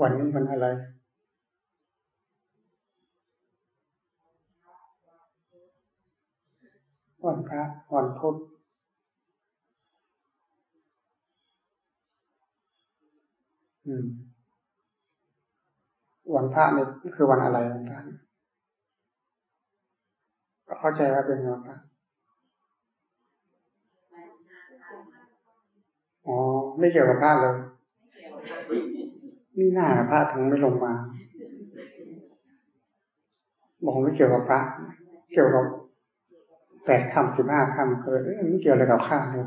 วันนี้มันอะไร วันพระวันพุธวันพระนี่คือวันอะไรวันพระเข้าใจว่าเป็นวันพระอ๋อไม่เกี่ยวกับพระเลย นี่หน้าพระถึงไม่ลงมา บอกไม่เกี่ยวกับพระ เกี่ยวกับแปดคำสิบห้าคำก็เลยไม่เกี่ยวอะไรกับข้าเลย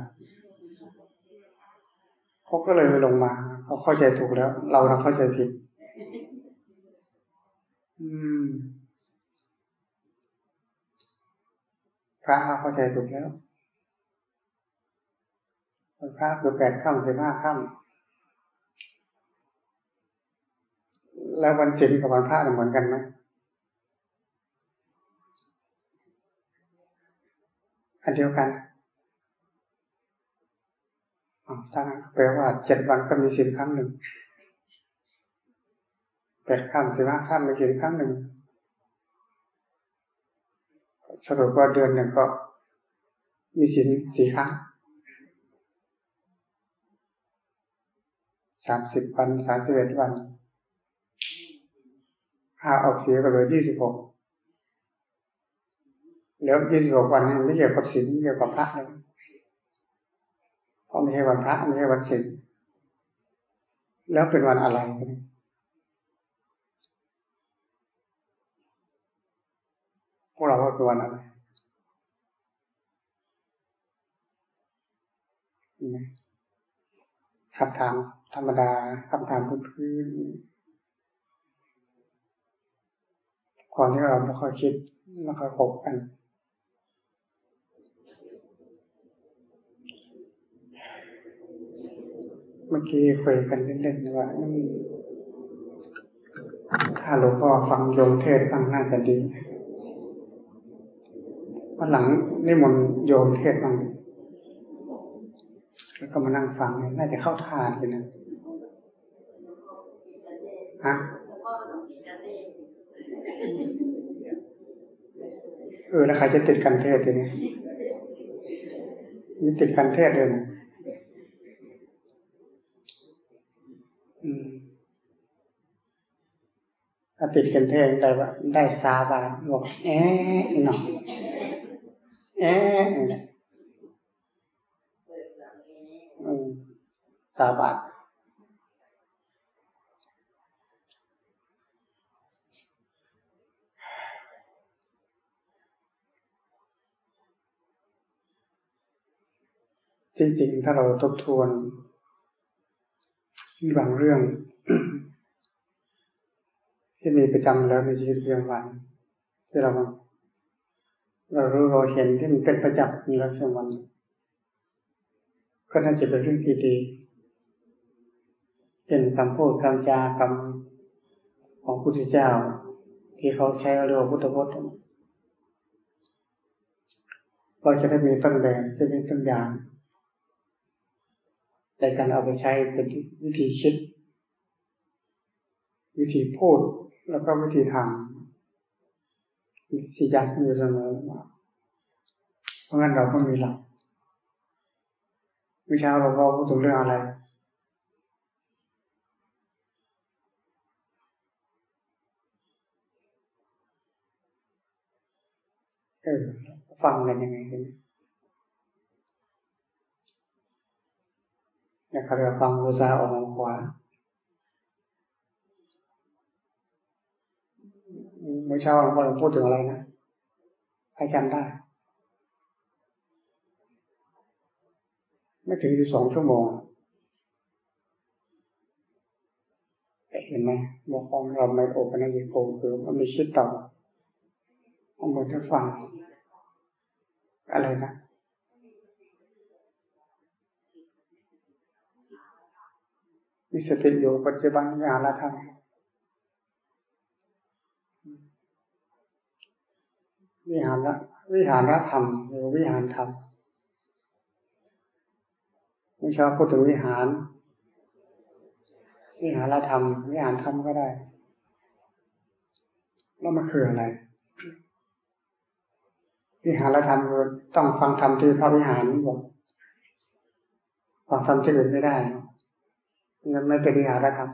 เขาก็เลยไม่ลงมาเขาเข้าใจถูกแล้ว เราเราเข้าใจผิด อืม พระเข้าใจถูกแล้วพระคือแปดค่ำสิบห้าค่ำ แล้ววันศีลกับวันพระเหมือนกันไหมอันเดียวกันถ้างั้นแปลว่าเจ็ดวันก็มีศีลครั้งหนึ่งแปดค่ำสิบห้าค่ำมีศีลครั้งหนึ่ง สรุปว่าเดือนหนึ่งก็มีศีลสี่ครั้งสามสิบวันสามสิบเอ็ดวัน หาออกเสียก็เหลือยี่สิบหกแล้วยี่สิบหกวันนี้ไม่เกี่ยวกับศีลไม่เกี่ยวกับพระเลยเพราะไม่ใช่วันพระไม่ใช่วันศีลแล้วเป็นวันอะไรพวกเราว่าเป็นวันอะไรนไหมคำถามธรรมดาคำถามพื้นๆ ก่อนที่เราไม่ค่อยคิดไม่ค่อยคบกัน เมื่อกี้คุยกันเล่นๆว่าถ้าหลวงพ่อฟังโยมเทศบ้างน่าจะดีวันหลังนิมนต์โยมเทศบ้างแล้วก็มานั่งฟังน่าจะเข้าทานเลยนะฮะ เออแล้วใครจะติดกันเทศทีนี้มีติดกันเทศเลยนะถ้าติดกันเทศได้ว่าได้สาบานบอกเอ๊ะหน่อยเอ๊ะสาบาน จริง ๆ ถ้าเราทบทวนมีบางเรื่อง ที่มีประจำแล้วในชีวิตประจำวันที่เราเรารู้เราเห็นที่มันเป็นประจักษ์ในลักษณะวันก็น่าจะเป็นเรื่องที่ดีเช่นคำพูดคำจาคำของพุทธเจ้า ที่เขาใช้เรียกว่าพุทธพจน์เราจะได้มีต้นแบบจะมีต้นอย่าง ในการเอาไปใช้เป็นวิธีคิด วิธีพูดแล้วก็วิธีทำวิธียัดอยู่เสมอเพราะงั้นเราก็มีหลักวิชาเราก็พูดถึงเรื่องอะไรเออฟังกันยังไงกันเนี่ยเขาเรียกฟังภาษาออกมาขวาเมื่อเช้าหลวงพ่อพูดถึงอะไรนะให้จำได้ ไม่ถึงสิบสองชั่วโมงเห็นไหมบอกของเราไม่โอปัญญิโกคือมันไม่คิดต่อเอาหมดให้ฟัง อะไรนะ มีสติอยู่ปัจจุบันญาณธรรมวิหารวิหารธรรมหรือวิหารธรรมไม่ชอบพูดถึงวิหาร วิหารธรรม วิหารธรรมก็ได้ แล้วมันคืออะไร วิหารธรรมคือต้องฟังธรรมที่พระวิหารบอกฟังธรรมที่อื่นไม่ได้ นไม่เป็นวิหารธรรม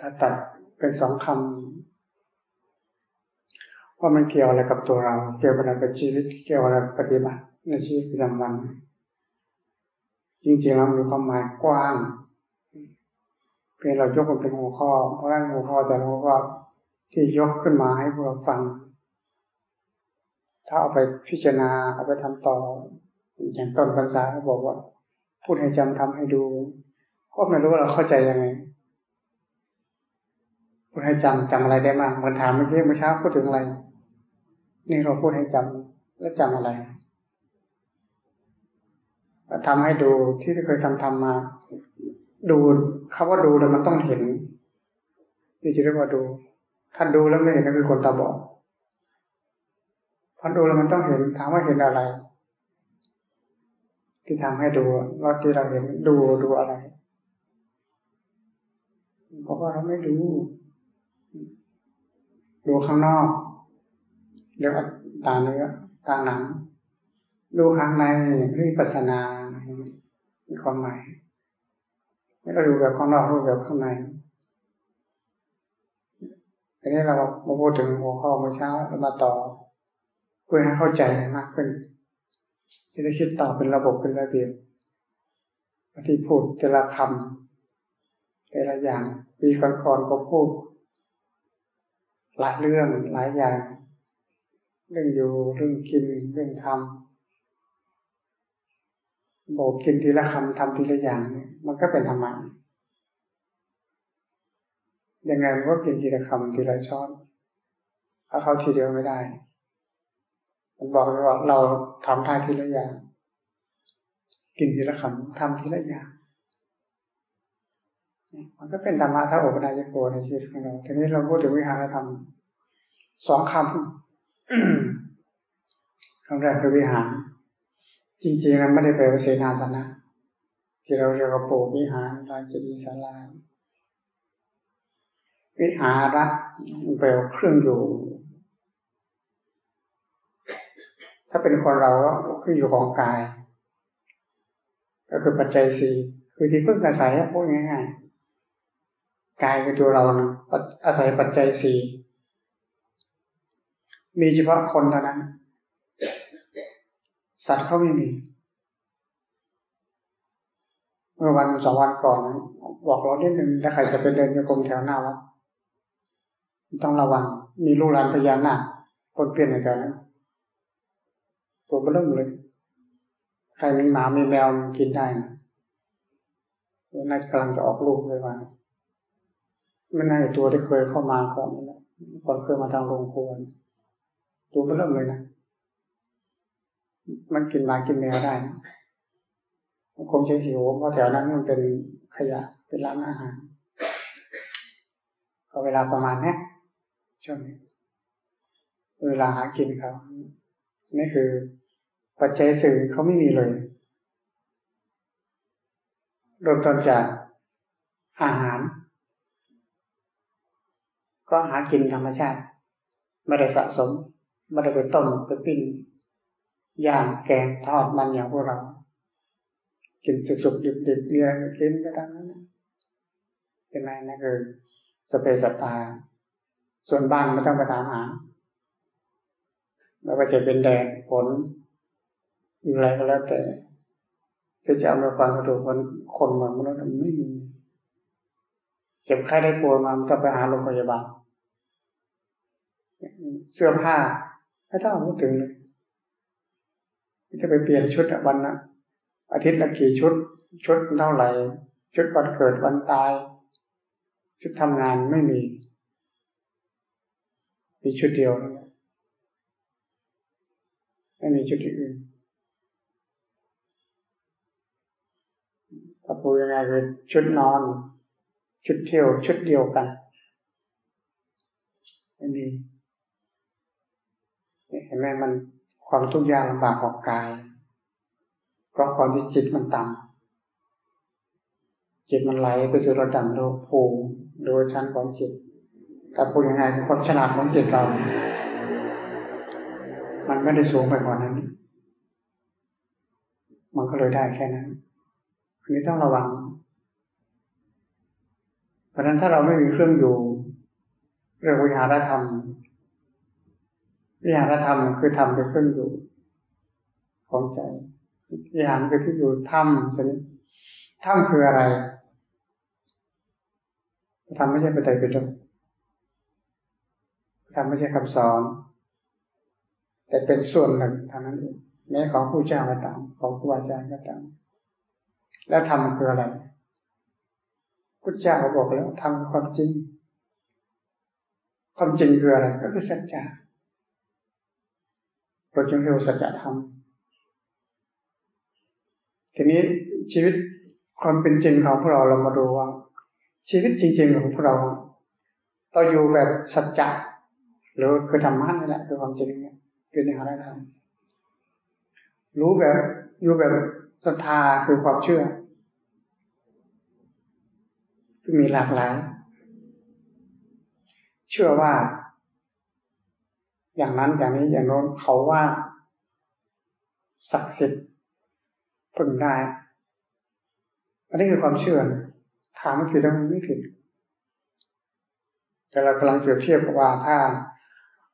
ถ้าตัดเป็นสองคำว่ามันเกี่ยวอะไรกับตัวเรา เกี่ยวอะไรกับชีวิต เกี่ยวอะไรกับปฏิบัติในชีวิตประจำวัน จริงๆแล้วมีความหมายกว้างเพียงเรายกมันเป็นหัวข้อ เพราะนั่นหัวข้อแต่หัวข้อที่ยกขึ้นมาให้พวกเราฟัง ถ้าเอาไปพิจารณาเอาไปทำต่อ อย่างต้นภาษาเขาบอกว่า พูดให้จำทำให้ดูก็ไม่รู้ว่าเราเข้าใจยังไงพูดให้จำจำอะไรได้มากเหมือนถามเมื่อกี้เมื่อเช้าพูดถึงอะไร นี่เราพูดให้จำแล้วจำอะไรทำให้ดูที่เคยทำทำมา ดูคาว่าดูแล้วมันต้องเห็นนี่จะเรียกว่าดู ถ้าดูแล้วไม่เห็นก็คือคนตาบอดพอดูแล้วมันต้องเห็นถามว่าเห็นอะไร ที่ทำให้ดูว่าที่เราเห็นดูดูอะไรเพราะว่าเราไม่ดูดูข้างนอกเรียกว่าตาเนื้อตาหนัง ดูข้างในนี่ปัสนามีความหมายไม่เราดูแบบข้างนอกดูแบบข้างในทีนี้เรามาพูดถึงหัวข้อเมื่อเช้าเรามาต่อเพื่อให้เข้าใจมากขึ้น จะได้คิดต่อเป็นระบบเป็นระเบียบที่พูดแต่ละคำแต่ละอย่างปีก่อนๆก็พูดหลายเรื่องหลายอย่าง เรื่องอยู่เรื่องกินเรื่องทำบอกกินทีละคำทำทีละอย่างมันก็เป็นธรรมะยังไงมันก็กินทีละคำทีละช้อนถ้าเขาทีเดียวไม่ได้ มันบอกเลยว่าเราทำได้ทีละอย่าง กินทีละคำทำทีละอย่างมันก็เป็นธรรมะถ้าโอปนายโกในชีวิตของเราทีนี้เราพูดถึงวิหารธรรมสองคำคำแรกคือวิหาร จริงๆนั้นไม่ได้แปลว่าเสนาสนะ ที่เราเรียกว่าโปวิหารลานเจดีย์ศาลาวิหาระแปลว่าเครื่องอยู่ ถ้าเป็นคนเราก็เครื่ออยู่ของกาย ก็คือปัจจัยสี่คือที่พึ่งอาศัยพูดง่ายๆกายคือตัวเรานะอาศัยปัจจัยสี่มีเฉพาะคนเท่านั้น สัตว์เขาไม่มี เมื่อวันสองวันก่อน บอกเราได้หนึ่งถ้าใครจะไปเดินโยกมแถวหน้าวัดต้องระวัง มีลูกหลานพญานาคปนเปลี่ยนในการนั้น ตัวเริ่มเลยใครมีหมามีแมวกินได้นะน่าจะกำลังจะออกลูกเลยวันไม่น่าจะตัวที่เคยเข้ามาก่อนนี่แหละก่อนเคยมาทางโรงครัวตัวเริ่มเลยนะมันกินหมากินแมวได้มันคงจะหิวเพราะแถวนั้นมันเป็นขยะเป็นร้านอาหารก็เวลาประมาณนี้ช่วงนี้เวลาหากินเขานี่คือ ปัจจัยสื่อเขาไม่มีเลยเริ่มต้นจากอาหาร ก็หากินธรรมชาติ ไม่ได้สะสม ไม่ได้ไปต้มไปปิ้งย่างแกงทอดมันอย่างพวกเรา กินสุกๆดิบๆเรียนกินก็ตามนั้นใช่ไหมนั่นคือสเปซสตาส่วนบ้านไม่ต้องไปถามหาไม่ว่าจะเป็นแดดฝน อะไรก็แล้วแต่ที่จะเอามาความสะดวกคนคนมามนุษย์ไม่มีเจ็บไข้ได้ป่วยมามันต้องไปหาโรงพยาบาลเสื้อผ้าไม่ต้องพูดถึงเลยจะไปเปลี่ยนชุดวันนะอาทิตย์ละกี่ชุด ชุดเท่าไหร่ ชุดวันเกิดวันตาย ชุดทำงานไม่มีมีชุดเดียวไม่มีชุดอื่นถ้า พูดยังไงคือชุดนอน ชุดเที่ยว ชุดเดียวกันไม่มีเห็นไหมมันความทุกข์ยากลำบากของกาย เพราะความที่จิตมันต่ำจิตมันไหลไปสู่ระดับโลภูมิโดยชั้นของจิตแต่พูดยังไงคือความฉลาดของจิตเรา มันไม่ได้สูงไปกว่านั้น มันก็เลยได้แค่นั้น อันนี้ต้องระวัง เพราะนั้นถ้าเราไม่มีเครื่องอยู่ เรื่องวิหารธรรม วิหารธรรมคือทำเป็นเครื่องอยู่ ของใจวิหารคือที่อยู่ถ้ำชนิดถ้ำคืออะไรทำไม่ใช่ปฏิปิฎกทำไม่ใช่คำสอน แต่เป็นส่วนหนึ่งทางนั้นเองแม้ของผู้เจ้าก็ตามของครูอาจารย์ก็ตาม แล้วทำคืออะไรพุทธเจ้าบอกแล้วทำความจริง ความจริงคืออะไรก็คือสัจจะเราจึงเรียกสัจธรรมทีนี้ชีวิตความเป็นจริงของพวกเราเรามาดูว่า ชีวิตจริง ๆ ของพวกเรา เราอยู่แบบสัจจะหรือคือธรรมะนี่แหละคือความจริงเนี่ยคือในอะไรทำรู้แบบอยู่แบบ ศรัทธาคือความเชื่อ ซึ่งมีหลากหลาย เชื่อว่า อย่างนั้นอย่างนี้อย่างโน้นเขาว่าศักดิ์สิทธิ์พึงได้ อันนี้คือความเชื่อ ถามว่าผิดหรือไม่ผิด แต่เรากำลังเปรียบเทียบว่าถ้า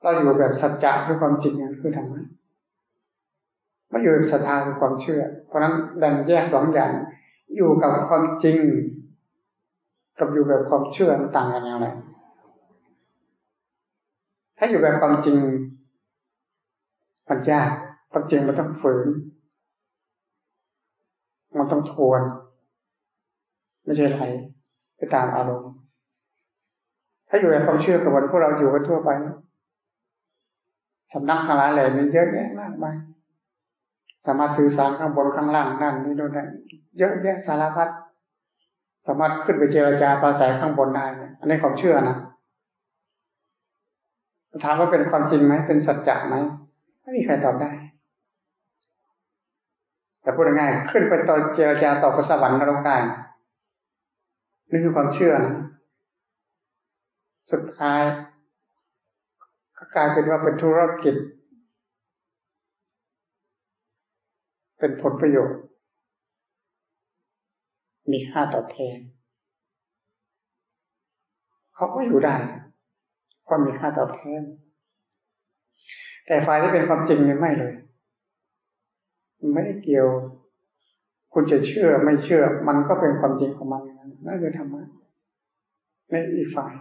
เราอยู่แบบสัจจะคือความจริงนั่นคือธรรมะไม่อยู่แบบศรัทธาคือความเชื่อ เพราะนั้นแบ่งแยกสองอย่าง อยู่กับความจริง กับอยู่แบบความเชื่อมันต่างกันอย่างไรถ้าอยู่แบบความจริงมันยากความจริงมันต้องฝืน มันต้องทวน ไม่ใช่ไหลไปตามอารมณ์ถ้าอยู่ในความเชื่อกับวันพวกเราอยู่กันทั่วไปสำนักทั้งหลายแหล่มีเยอะแยะมากมาย สามารถสื่อสารข้างบนข้างล่างนั่นนี่โน่นนั่นเยอะแยะสารพัดสามารถขึ้นไปเจรจาปราศัยข้างบนได้อันนี้ความเชื่อนะถามว่าเป็นความจริงไหมเป็นสัจจะไหมไม่มีใครตอบได้ แต่พูดง่ายขึ้นไปตอนเจรจาต่อกับสวรรค์นรกได้นี่คือความเชื่อนะสุดท้ายก็กลายเป็นว่าเป็นธุรกิจ เป็นผลประโยชน์ มีค่าตอบแทน เขาก็อยู่ได้ก็มีค่าตอบแทน แต่ฝ่ายที่เป็นความจริงเนี่ยไม่เลย ไม่ได้เกี่ยว คุณจะเชื่อไม่เชื่อ มันก็เป็นความจริงของมันนั่นคือธรรมะในอีกฝ่าย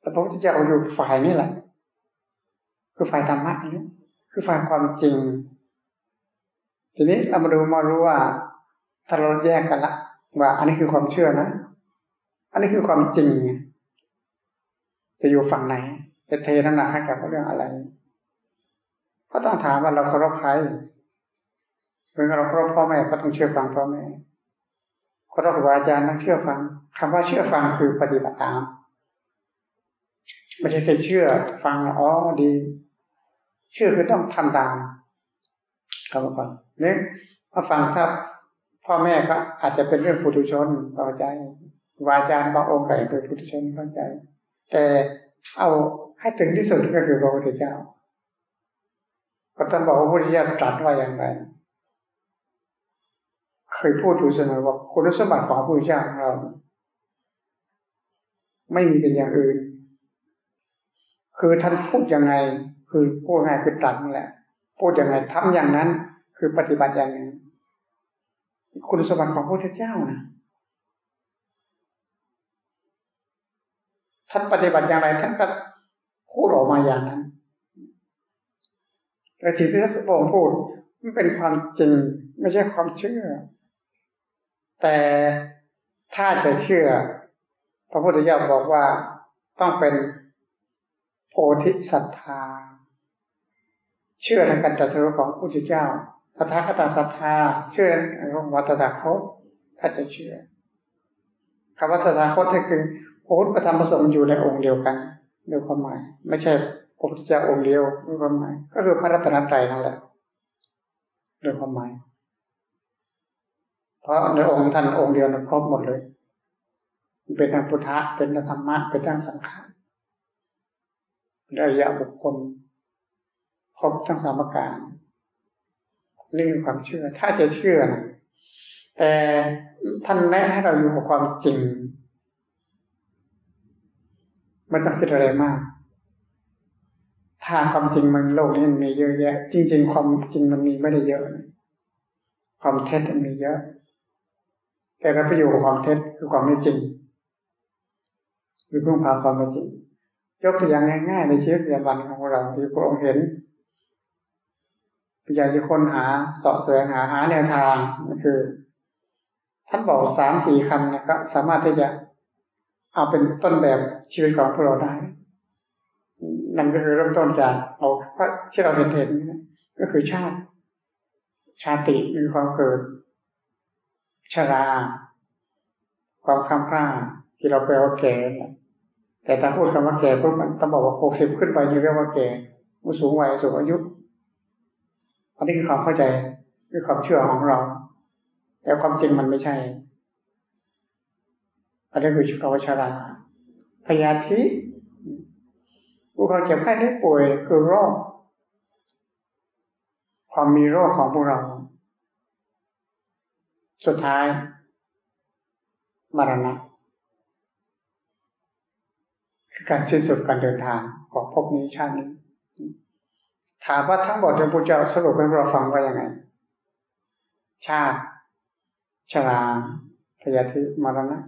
แต่พระพุทธเจ้าอยู่ฝ่ายนี้แหละ คือฝ่ายธรรมะนี้คือฝ่ายความจริง ทีนี้เรามาดูมารู้ว่า ถ้าเราแยกกันละ ว่า อันนี้คือความเชื่อนะ อันนี้คือความจริง จะอยู่ฝั่งไหน จะเทน้ำหนักให้กับเรื่องอะไร ก็ต้องถามว่าเราเคารพใครเมื่อเราเคารพพ่อแม่ก็ต้องเชื่อฟังพ่อแม่เคารพครูอาจารย์ต้องเชื่อฟังคำว่าเชื่อฟังคือปฏิบัติตามไม่ใช่แค่เชื่อฟังอ๋อดี เชื่อคือต้องทำตาม ครับก่อนเนี่ยพอฟังถ้าพ่อแม่ก็อาจจะเป็นเรื่องปุถุชนเข้าใจวาจารย์บางองค์ก็เป็นปุถุชนเข้าใจ แต่เอาให้ถึงที่สุดก็คือพระพุทธเจ้าก็ต้องบอกว่าพระพุทธเจ้าตรัสว่าอย่างไรเคยพูดอยู่เสมอว่าคุณสมบัติของพระพุทธเจ้าของเรา ไม่มีเป็นอย่างอื่น คือท่านพูดยังไง คือพูดง่ายคือตรัสนั่นแหละ พูดยังไงทำอย่างนั้น คือปฏิบัติอย่างนั้นคุณสมบัติของพระพุทธเจ้านะท่านปฏิบัติอย่างไร ท่านก็พูดออกมาอย่างนั้นแต่สิ่งที่ท่านบอกพูดมันเป็นความจริงไม่ใช่ความเชื่อ แต่ถ้าจะเชื่อ พระพุทธเจ้าบอกว่าต้องเป็นโพธิศรัทธา เชื่อในการจัสรุปของพระพุทธเจ้าตถาคตศรัทธา เชื่อในของวัตถาคตถ้าจะเชื่อคำว่าตถาคตก็คือพระพุทธธรรมประสงค์อยู่ในองค์เดียวกันโดยความหมาย ไม่ใช่พระพุทธเจ้าองค์เดียวโดยความหมาย ก็คือพระรัตนตรัยนั่นแหละโดยความหมาย เพราะในองค์ท่านองค์เดียวนะครบหมดเลย เป็นทางพุทธะเป็นทางธรรมะเป็นทางสังขารเป็นอริยบุคคล ครบทั้งสามประการเรื่องความเชื่อ ถ้าจะเชื่อนะแต่ท่านแนะให้เราอยู่กับความจริงไม่ต้องคิดอะไรมาก ทางความจริงมันโลกนี้มันมีเยอะแยะ จริง ๆ ความจริงมันมีไม่ได้เยอะ ความเท็จมันมีเยอะ แต่เราไปอยู่กับความเท็จคือความไม่จริงหรือเพิ่งพาความไม่จริง ยกตัวอย่างง่ายๆในชีวิตประจำวันของเราที่พระองค์เห็น พยายามจะค้นหาเสาะแสวงหาหาแนวทางนั่คือ ท่านบอกสามสี่คำเนี่ยก็สามารถที่จะเอาเป็นต้นแบบชีวิตของพวกเราได้ นั่นก็คือเริ่มต้นจากเราที่เราเห็นเห็นก็คือชาติ ชาติมีความเกิดชรา ความคำคร่าที่เราแปลว่าแก่แต่ถ้าพูดคำว่าแก่ปุ๊บมันต้องบอกว่าหกสิบขึ้นไปจึงเรียกว่าแก่ผู้สูงวัยสูงอายุ อันนี้คือความเข้าใจคือความเชื่อของเรา แต่ความจริงมันไม่ใช่ อันนี้คือชื่อว่าชราพยาธิผู้เขาเจ็บไข้ได้ป่วยคือโรค ความมีโรคของพวกเรา สุดท้าย มรณะคือการสิ้นสุดการเดินทางของภพนี้ชาตินี้ ถามว่าทั้งหมดที่พระเจ้าสรุปให้เราฟังว่ายังไง ชาติ ชราพยาธิมรณะ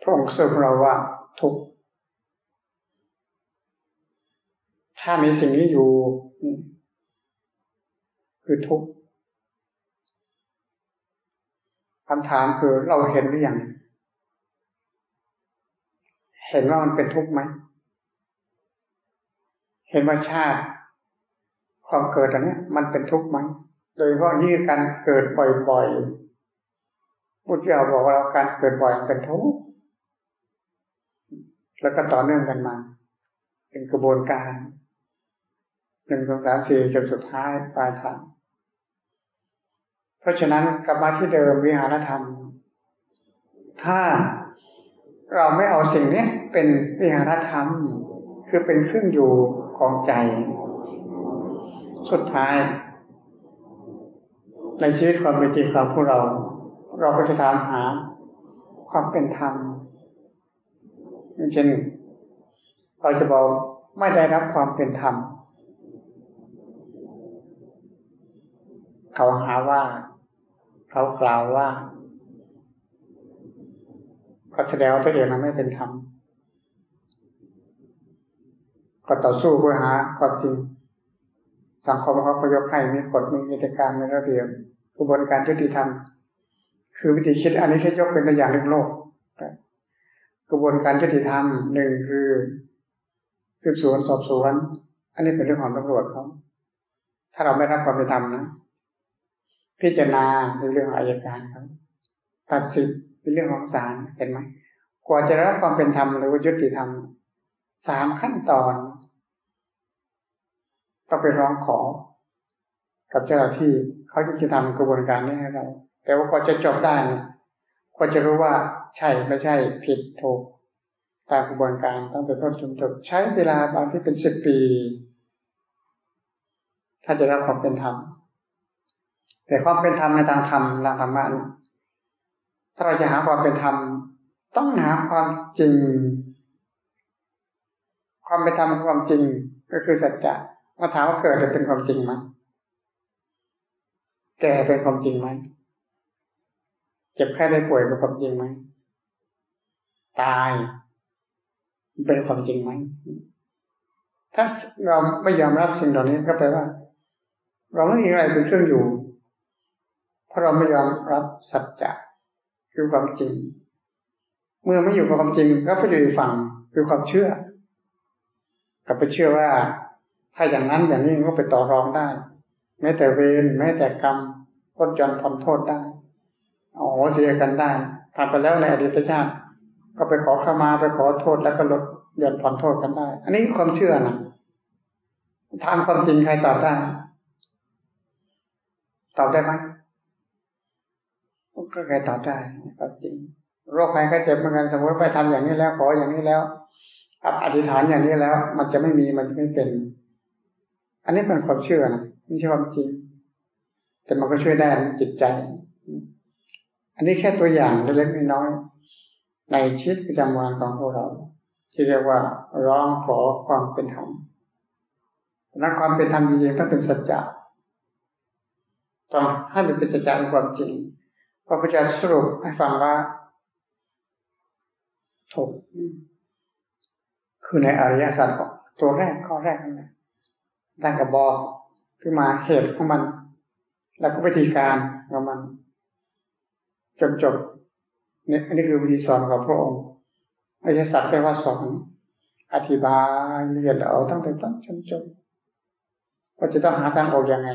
พระองค์สรุปเราว่าทุกถ้ามีสิ่งนี้อยู่ คือทุกข์คำถามคือเราเห็นหรือยังเห็นว่ามันเป็นทุกข์ไหม เห็นว่าชาติ ความเกิดอันนี้มันเป็นทุกข์ไหมโดยเฉพาะยี่การเกิดบ่อยๆพุทธเจ้าบอกว่าเราการเกิดบ่อยเป็นทุกข์แล้วก็ต่อเนื่องกันมา เป็นกระบวนการหนึ่งสองสามสี่จนสุดท้ายปลายทางเพราะฉะนั้นกลับมาที่เดิมวิหารธรรม ถ้าเราไม่เอาสิ่งนี้เป็นวิหารธรรม คือเป็นเครื่องอยู่ ของใจ สุดท้าย ในชีวิตความเป็นจริงของพวกเรา เราก็จะถามหาความเป็นธรรมอย่างเช่นเราจะบอกไม่ได้รับความเป็นธรรมเขาหาว่า เขากล่าวว่าก็แสดงว่าตัวเองนั้นไม่เป็นธรรม ก็ต่อสู้เพื่อหาความจริง สังคมเขาพยกให้มีกฎมีกิจการมีระเบียบกระบวนการยุติธรรม คือวิธีคิดอันนี้แค่ยกเป็นตัวอย่างเรื่องโลก กระบวนการยุติธรรมหนึ่งคือ สืบสวนสอบสวน อันนี้เป็นเรื่องของตำรวจเขาถ้าเราไม่รับความเป็นธรรมนะพิจารณาเป็นเรื่องอายการครับ ตัดสินเป็นเรื่องของศาลเห็นไหมกว่าจะรับความเป็นธรรมหรือว่ายุติธรรมสามขั้นตอน ต้องไปร้องขอ กับเจ้าหน้าที่เขาจะทำกระบวนการนี้ให้เรา แต่ว่าก็จะจบได้เนี่ยก็จะรู้ว่าใช่ไม่ใช่ผิดถูกตามกระบวนการตั้งแต่ต้นจนจบใช้เวลาบางที่เป็นสิบปี ถ้าจะรับความเป็นธรรมแต่ความเป็นธรรมในทางธรรมทางธรรมะถ้าเราจะหาความเป็นธรรมต้องหาความจริง ความเป็นธรรมความจริงก็คือสัจจะ มาถามว่าเกิดเป็นความจริงไหมแก่เป็นความจริงไหมเจ็บแค่ได้ป่วยเป็นความจริงไหมตายเป็นความจริงไหมถ้าเราไม่ยอมรับสิ่งเหล่านี้ก็แปลว่า เราไม่มีอะไรเป็นเครื่องอยู่ เพราะเราไม่ยอมรับสัจจะคือความจริง เมื่อไม่อยู่กับความจริงก็ไปอยู่ฝั่งคือความเชื่อกลับไปเชื่อว่า ถ้าอย่างนั้นอย่างนี้ก็ไปต่อรองได้ แม้แต่เวรแม้แต่กรรมลดหย่อนผ่อนโทษได้อ๋อเสียกันได้ผ่านไปแล้วในอดีตชาติ ก็ไปขอขมาไปขอโทษแล้วก็ลดหย่อนผ่อนโทษกันได้ อันนี้ความเชื่อนะถามความจริงใครตอบได้ ตอบได้ไหมก็ใครตอบได้ครับจริง โรคภัยไข้เจ็บเหมือนกันสมมติไปทำอย่างนี้แล้ว ขออย่างนี้แล้วอธิษฐานอย่างนี้แล้ว มันจะไม่มีมันจะไม่เป็น อันนี้เป็นความเชื่อนะไม่ใช่ความจริง แต่มันก็ช่วยได้จิตใจ อันนี้แค่ตัวอย่างเล็กๆน้อยๆในชีวิตประจำวันของพวกเรา ที่เรียกว่าร้องขอความเป็นธรรมนั้นความเป็นธรรมจริงๆต้องเป็นสัจจะต้องให้มันเป็นสัจจะเป็นความจริงพระพุทธเจ้าสรุปให้ฟังว่าถูกคือในอริยสัจตัวแรกข้อแรกนั่นแหละ ตั้งกับบอกขึ้นมาเหตุของมัน แล้วก็วิธีการของมันจนจบเนี่ยอันนี้คือวิธีสอนของพระองค์อริยสัจแปลว่าสอนอธิบายเรียนเอาตั้งแต่ต้นจนจบว่าจะต้องหาทางออกยังไง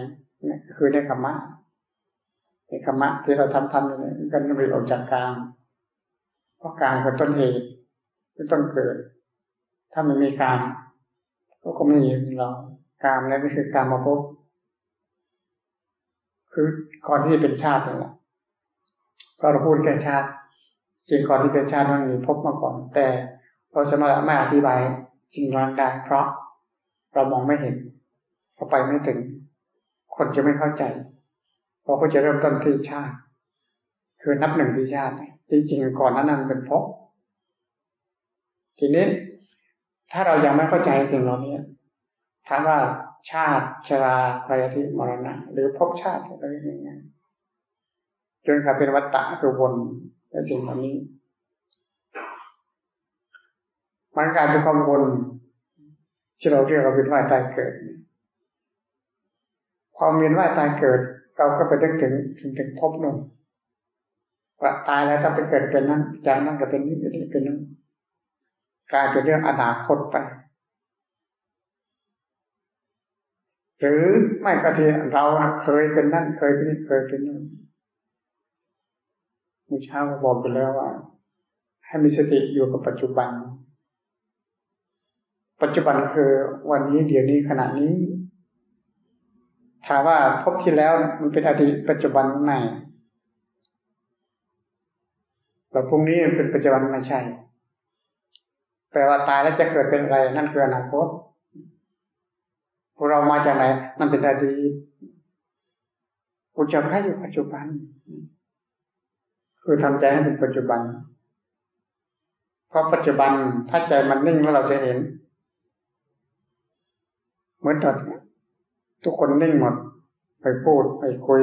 นี่คือในธรรมะในธรรมะที่เราทำทำอยู่นี่กันนำเรียออกจากกลางเพราะกลางคือต้นเหตุคือต้นเกิด ถ้าไม่มีกลางก็คงไม่มีเรา กามแล้วก็คือกามมาพบคือก่อนที่จะเป็นชาตินั่แหละก็เราพูดแค่ชาติสิ่งก่อนที่เป็นชาติมันมีพบมาก่อน แต่เราสามารถไม่อธิบายสิ่งนั้นได้เพราะเรามองไม่เห็นเราไปไม่ถึง คนจะไม่เข้าใจ เราก็จะเริ่มต้นที่ชาติ คือนับหนึ่งที่ชาติ จริงๆก่อนนั้นนั้นเป็นพบทีนี้ถ้าเรายังไม่เข้าใจสิ่งเหล่านี้ ถามว่าชาติชราพยาธิมรณะ หรือภพชาติอะไรอย่างเงี้ยจนกลายเป็นวัฏฏะคือวนในสิ่งเหล่านี้ มันกลายเป็นความวนที่เราเรียกว่าเวียนว่ายตายเกิด ความเวียนว่ายตายเกิด เราก็ไปนึกถึงถึงถึงภพนู่นว่าตายแล้วต้องไปเกิดเป็นนั้นจากนั้นก็เป็นนี้นี้เป็นนั้นกลายเป็นเรื่องอนาคตไป หรือไม่ก็ที่เราเคยเป็นนั่นเคยเป็นนี่เคยเป็นนู่นมื่อเช้าก็บอกไปแล้วว่า ให้มีสติอยู่กับปัจจุบัน ปัจจุบันคือวันนี้เดี๋ยวนี้ขณะนี้ ถามว่าพบที่แล้วมันเป็นอดีตปัจจุบันไหนแต่พรุ่งนี้เป็นปัจจุบันไม่ใช่ แปลว่าตายแล้วจะเกิดเป็นอะไรนั่นคืออนาคต เรามาจากไหน มันเป็นอดีตกูจะแค่อยู่ปัจจุบัน คือทำใจให้เป็นปัจจุบัน เพราะปัจจุบันถ้าใจมันนิ่งแล้วเราจะเห็น เหมือนตอนทุกคนนิ่งหมด ไปพูดไปคุย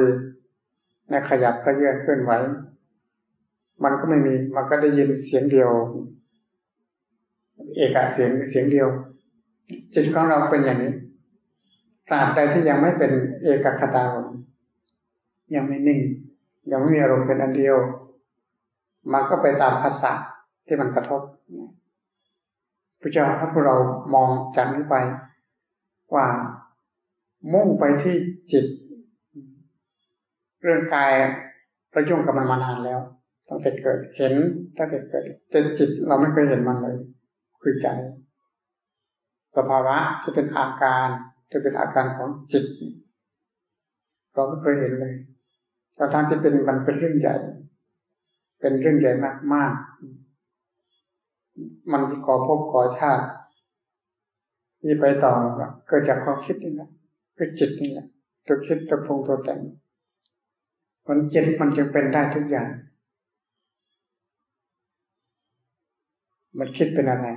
ในขยับขยื่นเคลื่อนไหว มันก็ไม่มี มันก็ได้ยินเสียงเดียว เอกเสียงเสียงเดียวจิตของเราเป็นอย่างนี้ ตราบใดที่ยังไม่เป็นเอกคตารมยังไม่นิ่ง ยังไม่มีอารมณ์เป็นอันเดียว มันก็ไปตามภาษาที่มันกระทบพระเจ้าถ้าพวกเรามองจากนี้ไป ว่ามุ่งไปที่จิต เรื่องกายเรายุ่งกับมันมานานแล้วตั้งแต่เกิดเห็นตั้งแต่เกิดแต่จิตเราไม่เคยเห็นมันเลย คือใจ สภาวะที่เป็นอาการ จะเป็นอาการของจิต เราไม่เคยเห็นเลยแต่ทั้งที่เป็นมันเป็นเรื่องใหญ่ เป็นเรื่องใหญ่มากมากมันก่อภพก่อชาติที่ไปต่อเกิดจากความคิดนี่แหละคือจิตนี่แหละตัวคิดตัวปรุงตัวแต่งมันจิตมันจึงเป็นได้ทุกอย่าง มันคิดเป็นอะไร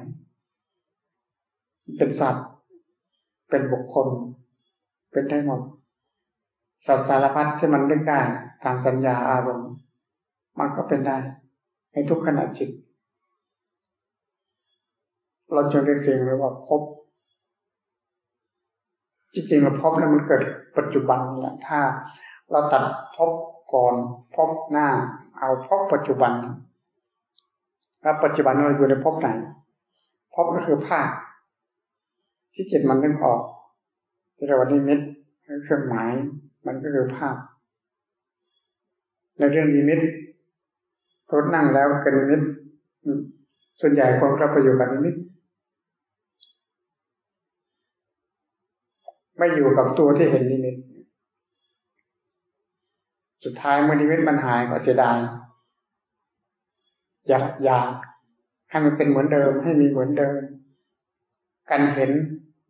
เป็นสัตว์ เป็นบุคคล เป็นได้หมดสัตว์สารพัดที่มันนึกได้ตามสัญญาอารมณ์ มันก็เป็นได้ ในทุกขณะจิต เราจึงเรียกสิ่งนี้ว่าพบจริงๆเราพบแล้วมันเกิดปัจจุบันแหละถ้า เราตัดพบก่อนพบหน้า เอาพบปัจจุบันแล้วปัจจุบันเราอยู่ในพบไหนพบก็คือภาพ ที่จิตมันนึกออก ที่เรานิมิตเครื่องหมาย มันก็คือภาพ ในเรื่องนิมิตรถนั่งแล้วกับนิมิต ส่วนใหญ่คนก็ไปอยู่กับนิมิต ไม่อยู่กับตัวที่เห็นนิมิต สุดท้ายเมื่อนิมิตมันหายก็เสียดายอยากอยากให้มันเป็นเหมือนเดิม ให้มีเหมือนเดิม การเห็น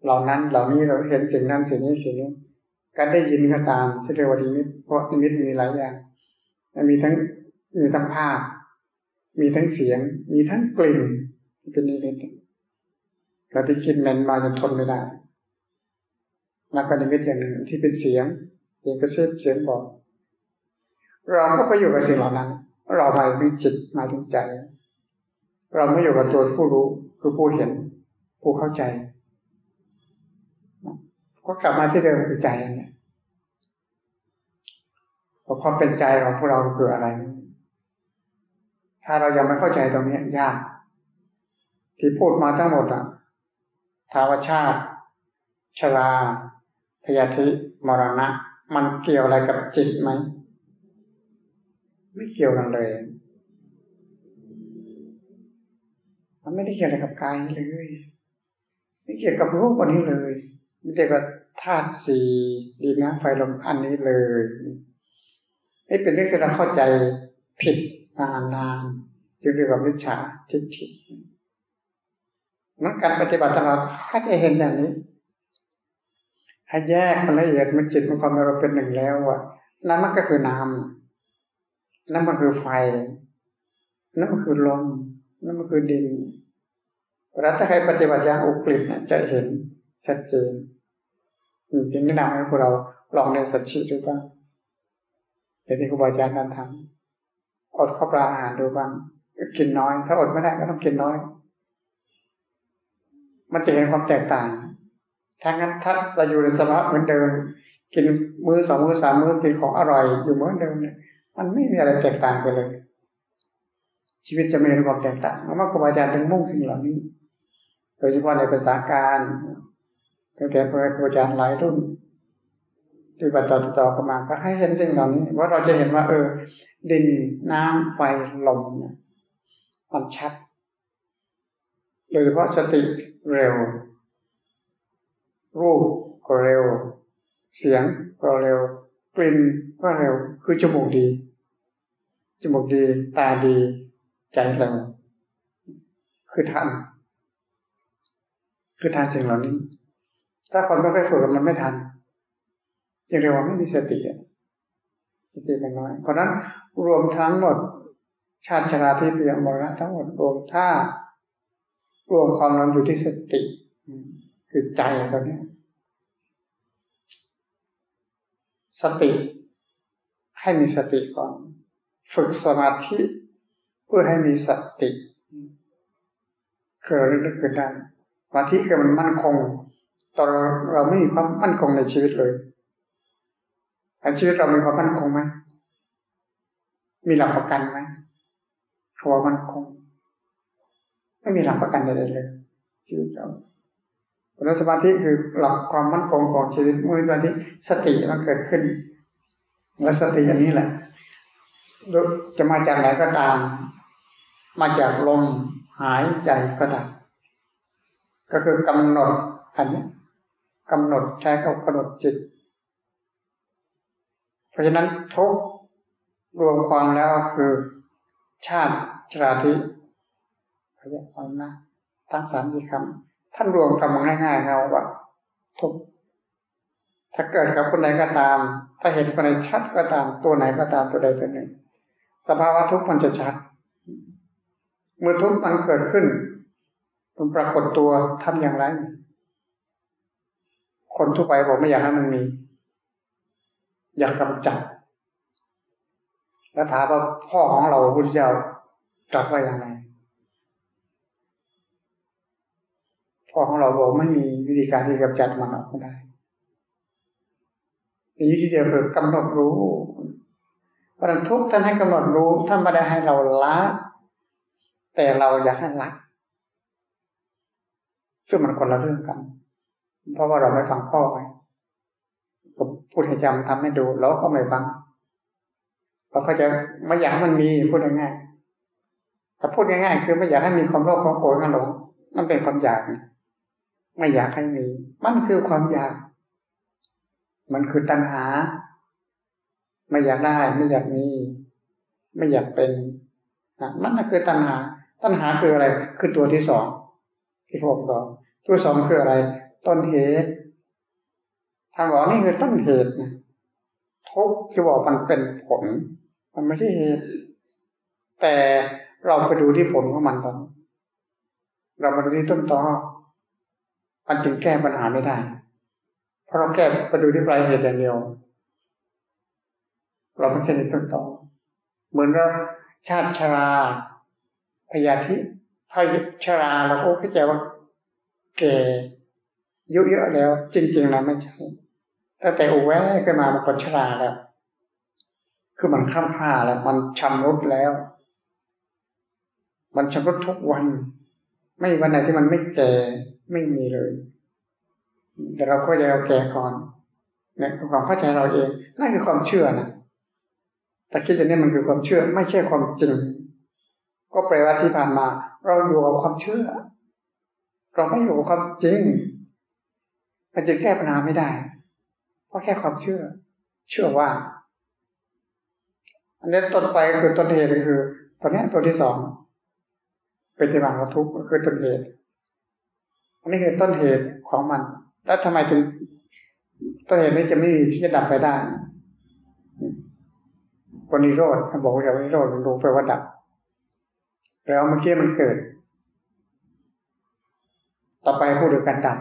เหล่านั้นเหล่านี้เราเห็นสิ่งนั้นสิ่งนี้สิ่งนี้การได้ยินก็ตามที่เรียกว่านิมิต เพราะนิมิตมีหลายอย่างมีทั้งมีทั้งภาพ มีทั้งเสียง มีทั้งกลิ่นเป็นนิมิตเราที่กินมันมาจนทนไม่ได้แล้วก็นิมิตอย่างหนึ่งที่เป็นเสียงเสียงกระซิบเสียงบอก เราก็ไปอยู่กับสิ่งเหล่านั้น เราไปถึงจิตมาถึงใจ เราไม่อยู่กับตัวผู้รู้คือผู้เห็น ผู้เข้าใจ ก็กลับมาที่เดิมคือใจเนี่ยความเป็นใจของพวกเราคืออะไร ถ้าเรายังไม่เข้าใจตรงนี้ยาก ที่พูดมาทั้งหมดอะทาวชาติ ชราพยาธิมรณะ มันเกี่ยวอะไรกับจิตไหม ไม่เกี่ยวกันเลย มันไม่ได้เกี่ยวอะไรกับกายเลย ไม่เกี่ยวกับรูปอันนี้เลย ไม่เกี่ยวกับ ธาตุสี่ดินน้ำไฟลมอันนี้เลยนี่เป็นเรื่องที่เราเข้าใจผิดมานานจึงเรียกว่าวิชาทิฏฐินั้นการปฏิบัติเราถ้าจะเห็นอย่างนี้ให้แยกมันละเอียดมันจิตมันความเราเป็นหนึ่งแล้วอะนั่นมันก็คือน้ำนั่นมันคือไฟ นั่นมันคือลม นั่นมันคือดินเวลาถ้าใครปฏิบัติอย่างอุกฤษจะเห็นชัดเจน จริงแนะนำให้พวกเราลองในสัจฉิดูบ้างอย่างที่ครูบาอาจารย์การทำอดข้าวปลาอาหารดูบ้างกินน้อย ถ้าอดไม่ได้ก็ต้องกินน้อย มันจะเห็นความแตกต่างถ้างั้นถ้าเราอยู่ในสภาพเหมือนเดิม กินมือสองมือสามมือกินของอร่อยอยู่เหมือนเดิมเนี่ยมันไม่มีอะไรแตกต่างไปเลย ชีวิตจะไม่มีความแตกต่างเพราะว่าครูบาอาจารย์ถึงมุ่งสิ่งเหล่านี้ โดยเฉพาะในภาษาการ ตั้งแต่ครูอาจารย์หลายรุ่นปฏิบัติต่อต่อกันมาก็ให้เห็นสิ่งเหล่านี้ว่าเราจะเห็นว่า เออ ดินน้ำไฟลมมันชัดโดยเฉพาะสติเร็ว รูปก็เร็ว เสียงก็เร็ว กลิ่นก็เร็ว คือจมูกดีจมูกดี ตาดี ใจเร็ว คือทันคือทันสิ่งเหล่านี้ ถ้าคนไม่เคยฝึกมันไม่ทันจึงเรียกว่าไม่มีสติสติเป็นน้อย เพราะนั้นรวมทั้งหมด ชาติชราที่เปียมรณะทั้งหมดรวมถ้ารวมความนั้นอยู่ที่สติคือใจตอนนี้ สติให้มีสติก่อน ฝึกสมาธิเพื่อให้มีสติคือเราเลือกขึ้นได้สมาธิคือมันมั่นคง ตอนเราไม่มีความมั่นคงในชีวิตเลยแต่ชีวิตเรามีความมั่นคงไหมมีหลักประกันไหมคำว่ามั่นคง ไม่มีหลักประกันใดๆเลยชีวิตเราพลัสมาธิคือหลักความมั่นคงของชีวิตเมื่อวันที่สติมันเกิดขึ้น และสติอันนี้แหละจะมาจากไหนก็ตาม มาจากลมหายใจก็ตามก็คือกำหนดอันนี้ กำหนดใช้กับกำหนดจิต เพราะฉะนั้นทุกรวมความแล้วคือ ชาติชราธิพยาความนะทั้งสามที่คำท่านรวมคำง่ายๆเราว่า ทุกถ้าเกิดกับคนไหนก็ตาม ถ้าเห็นคนไหนชัดก็ตาม ตัวไหนก็ตามตัวใดตัวหนึ่ง สภาวะทุกข์มันจะชัด เมื่อทุกข์มันเกิดขึ้น มันปรากฏตัวทำอย่างไร คนทั่วไปบอกไม่อยากให้มันมี อยากกำจัด แล้วถามว่าพ่อของเราพุทธเจ้าตรัสว่าอย่างไรพ่อของเราบอกไม่มีวิธีการที่กำจัดมันออกไม่ได้มีที่เดียวคือกำหนดรู้เพระทุกท่านให้กำหนดรู้ท่านไม่ได้ให้เราละแต่เราอยากให้ละซึ่งมันคนละเรื่องกัน เพราะว่าเราไม่ฟังพ่อไงพูดให้จำทำให้ดูเราก็ไม่ฟังเราก็จะไม่อยากมันมีพูดง่ายๆแต่พูดง่ายๆคือไม่อยากให้มีความโลภความโกรธความหลงมันเป็นความอยากไม่อยากให้มี มันคือความอยาก มันคือตัณหา ไม่อยากได้ไม่อยากมี ไม่อยากเป็นนะนั่นคือตัณหา ตัณหาคืออะไร คือตัวที่สองที่ผมบอกตัวสองคืออะไร ต้นเหตุ ทางบอกนี่คือต้นเหตุนะทุกที่บอกมันเป็นผล มันไม่ใช่เหตุ แต่เราไปดูที่ผลของมันตอน เรามาดูที่ต้นตอมันจึงแก้ปัญหาไม่ได้ เพราะเราแก้ไปดูที่ปลายเหตุอย่างเดียว เราไม่ใช่ในต้นตอเหมือนเราชาติชราพยาธิพยชราเราก็เข้าใจว่าแก่ ยุเยอะแล้ว จริงๆเราไม่ใช่ตั้งแต่อุแวะขึ้นมามันก็ชราแล้ว คือมันคล่ำคล้าแล้ว มันชำรุดแล้ว มันชำรุดทุกวัน ไม่วันไหนที่มันไม่แก่ไม่มีเลย แต่เราก็จะเอาแก่ก่อนเนี่ยคือความเข้าใจเราเองนั่นคือความเชื่อนะแต่คิดอย่างนี้มันคือความเชื่อ ไม่ใช่ความจริง ก็แปลว่าที่ผ่านมา เราอยู่กับความเชื่อ เราไม่อยู่กับความจริง มันจะแก้ปัญหาไม่ได้ เพราะแค่ความเชื่อ เชื่อว่า อันนี้ต้นไปคือต้นเหตุคือตัวนี้ตัวที่สองเป็นที่มาของทุกข์ก็คือต้นเหตุ อันนี้คือต้นเหตุของมัน แล้วทำไมถึงต้นเหตุนี้จะไม่มีที่จะดับไปได้วนิโรธท่านบอกว่านิโรธรู้ไปว่าดับ แล้วเมื่อกี้มันเกิด ต่อไปพูดถึงการดับ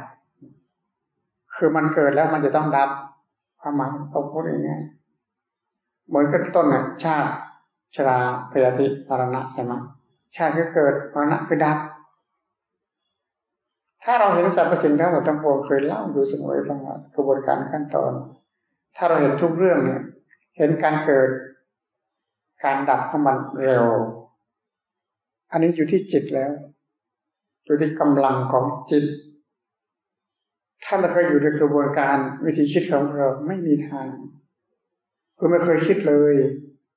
คือมันเกิดแล้วมันจะต้องดับความหมายเขาพูดง่ายๆเหมือนกับต้นน่ะชาติชราพยาธิมรณะใช่ไหมชาติก็เกิดมรณะก็ดับ ถ้าเราเห็นสรรพสิ่งทั้งหมดทั้งปวงเคยเล่าดูสมอฟังกระบวนการขั้นตอน ถ้าเราเห็นทุกเรื่องเนี่ย เห็นการเกิด การดับของมันเร็ว อันนี้อยู่ที่จิตแล้ว อยู่ที่กำลังของจิต ถ้าไม่เคยอยู่ในกระบวนการวิธีคิดของเราไม่มีทาง คือไม่เคยคิดเลย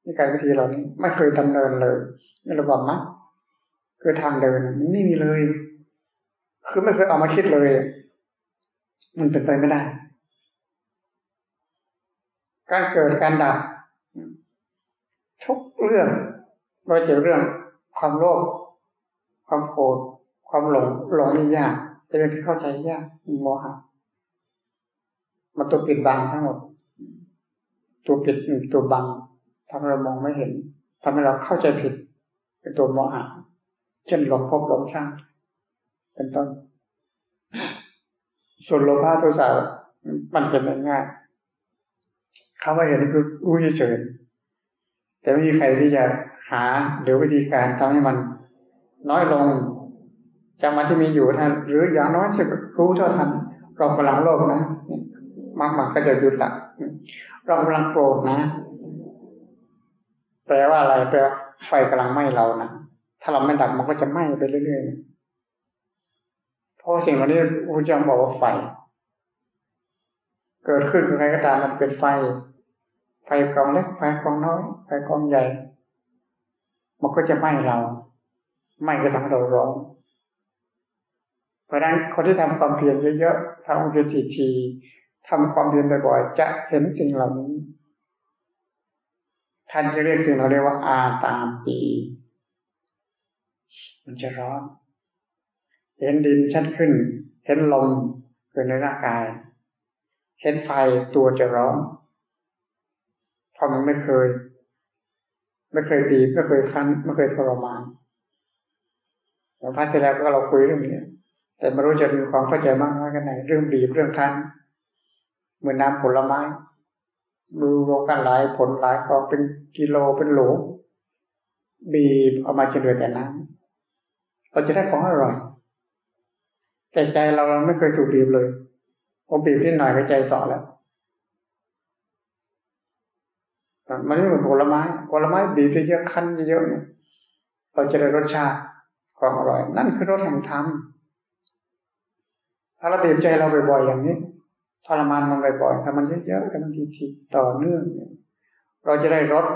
ในการวิธีเรานี้ไม่เคยดำเนินเลยในระบบมะคือทางเดินไม่มีเลย คือไม่เคยเอามาคิดเลย มันเป็นไปไม่ได้ การเกิดการดับทุกเรื่องไม่ว่าจะเรื่องความโลภความโกรธความหลงหลงนี่ยาก เป็นเรื่องที่เข้าใจยากโมหะมันตัวปิดบังทั้งหมด ตัวปิดตัวบังทำให้เรามองไม่เห็นทำให้เราเข้าใจผิด เป็นตัวโมหะเช่นหลงพบหลงชาติเป็นต้น ส่วนโลภะโทสะมันเป็นง่ายคำว่าเห็นคือรู้เฉยแต่ไม่มีใครที่จะหาหรือวิธีการทำให้มันน้อยลง จากมันที่มีอยู่ท่านหรืออย่างน้อยจะรู้เท่าทันเรากำลังโลภนะมากๆก็จะหยุดละเรากำลังโกรธนะ แปลว่าอะไรแปลว่าไฟกำลังไหม้เรานะถ้าเราไม่ดับมันก็จะไหม้ไปเรื่อยๆเพราะสิ่งเหล่านี้พระเจ้าบอกว่าไฟ เกิดขึ้นกับใครก็ตามมันเป็นไฟ ไฟกองเล็กไฟกองน้อย ไฟกองใหญ่ มันก็จะไหม้เราไหม้ก็ทำให้เราร้อน ราะฉะนั้นคนที่ทำความเพียรเยอะๆทำความเพียรทีๆทำความเพียรบ่อยๆ จะเห็นสิ่งเหล่านี้ ท่านจะเรียกสิ่งเราเรียกว่าอาตามปี มันจะร้อน เห็นดินชัดขึ้น เห็นลมเกิดในร่างกาย เห็นไฟตัวจะร้อน เพราะมันไม่เคย ไม่เคยบีบไม่เคยคั้น ไม่เคยทรมานอย่างพัดที่แล้วก็เราคุยเรื่องนี้ แต่ไม่รู้จะมีความเข้าใจมากน้อยแค่ไหนเรื่องบีบเรื่องคั้นเหมือนน้ำผลไม้ดูรวมกันหลายผลหลายกองเป็นกิโลเป็นโหลบีบเอามาจนเหลือแต่น้ำเราจะได้ของอร่อย แต่ใจเราเราไม่เคยถูกบีบเลยพอบีบนิดหน่อยก็ใจสอแล้วมันไม่เหมือนผลไม้ผลไม้บีบเยอะคั้นเยอะเนี่ยเราจะได้รสชาติความอร่อย นั่นคือรสแห่งธรรม ถ้าเราบีบใจเราบ่อยๆอย่างนี้ทรมานมันบ่อยๆถ้ามันเยอะๆถ้ามันทีๆต่อเนื่อง เราจะได้รส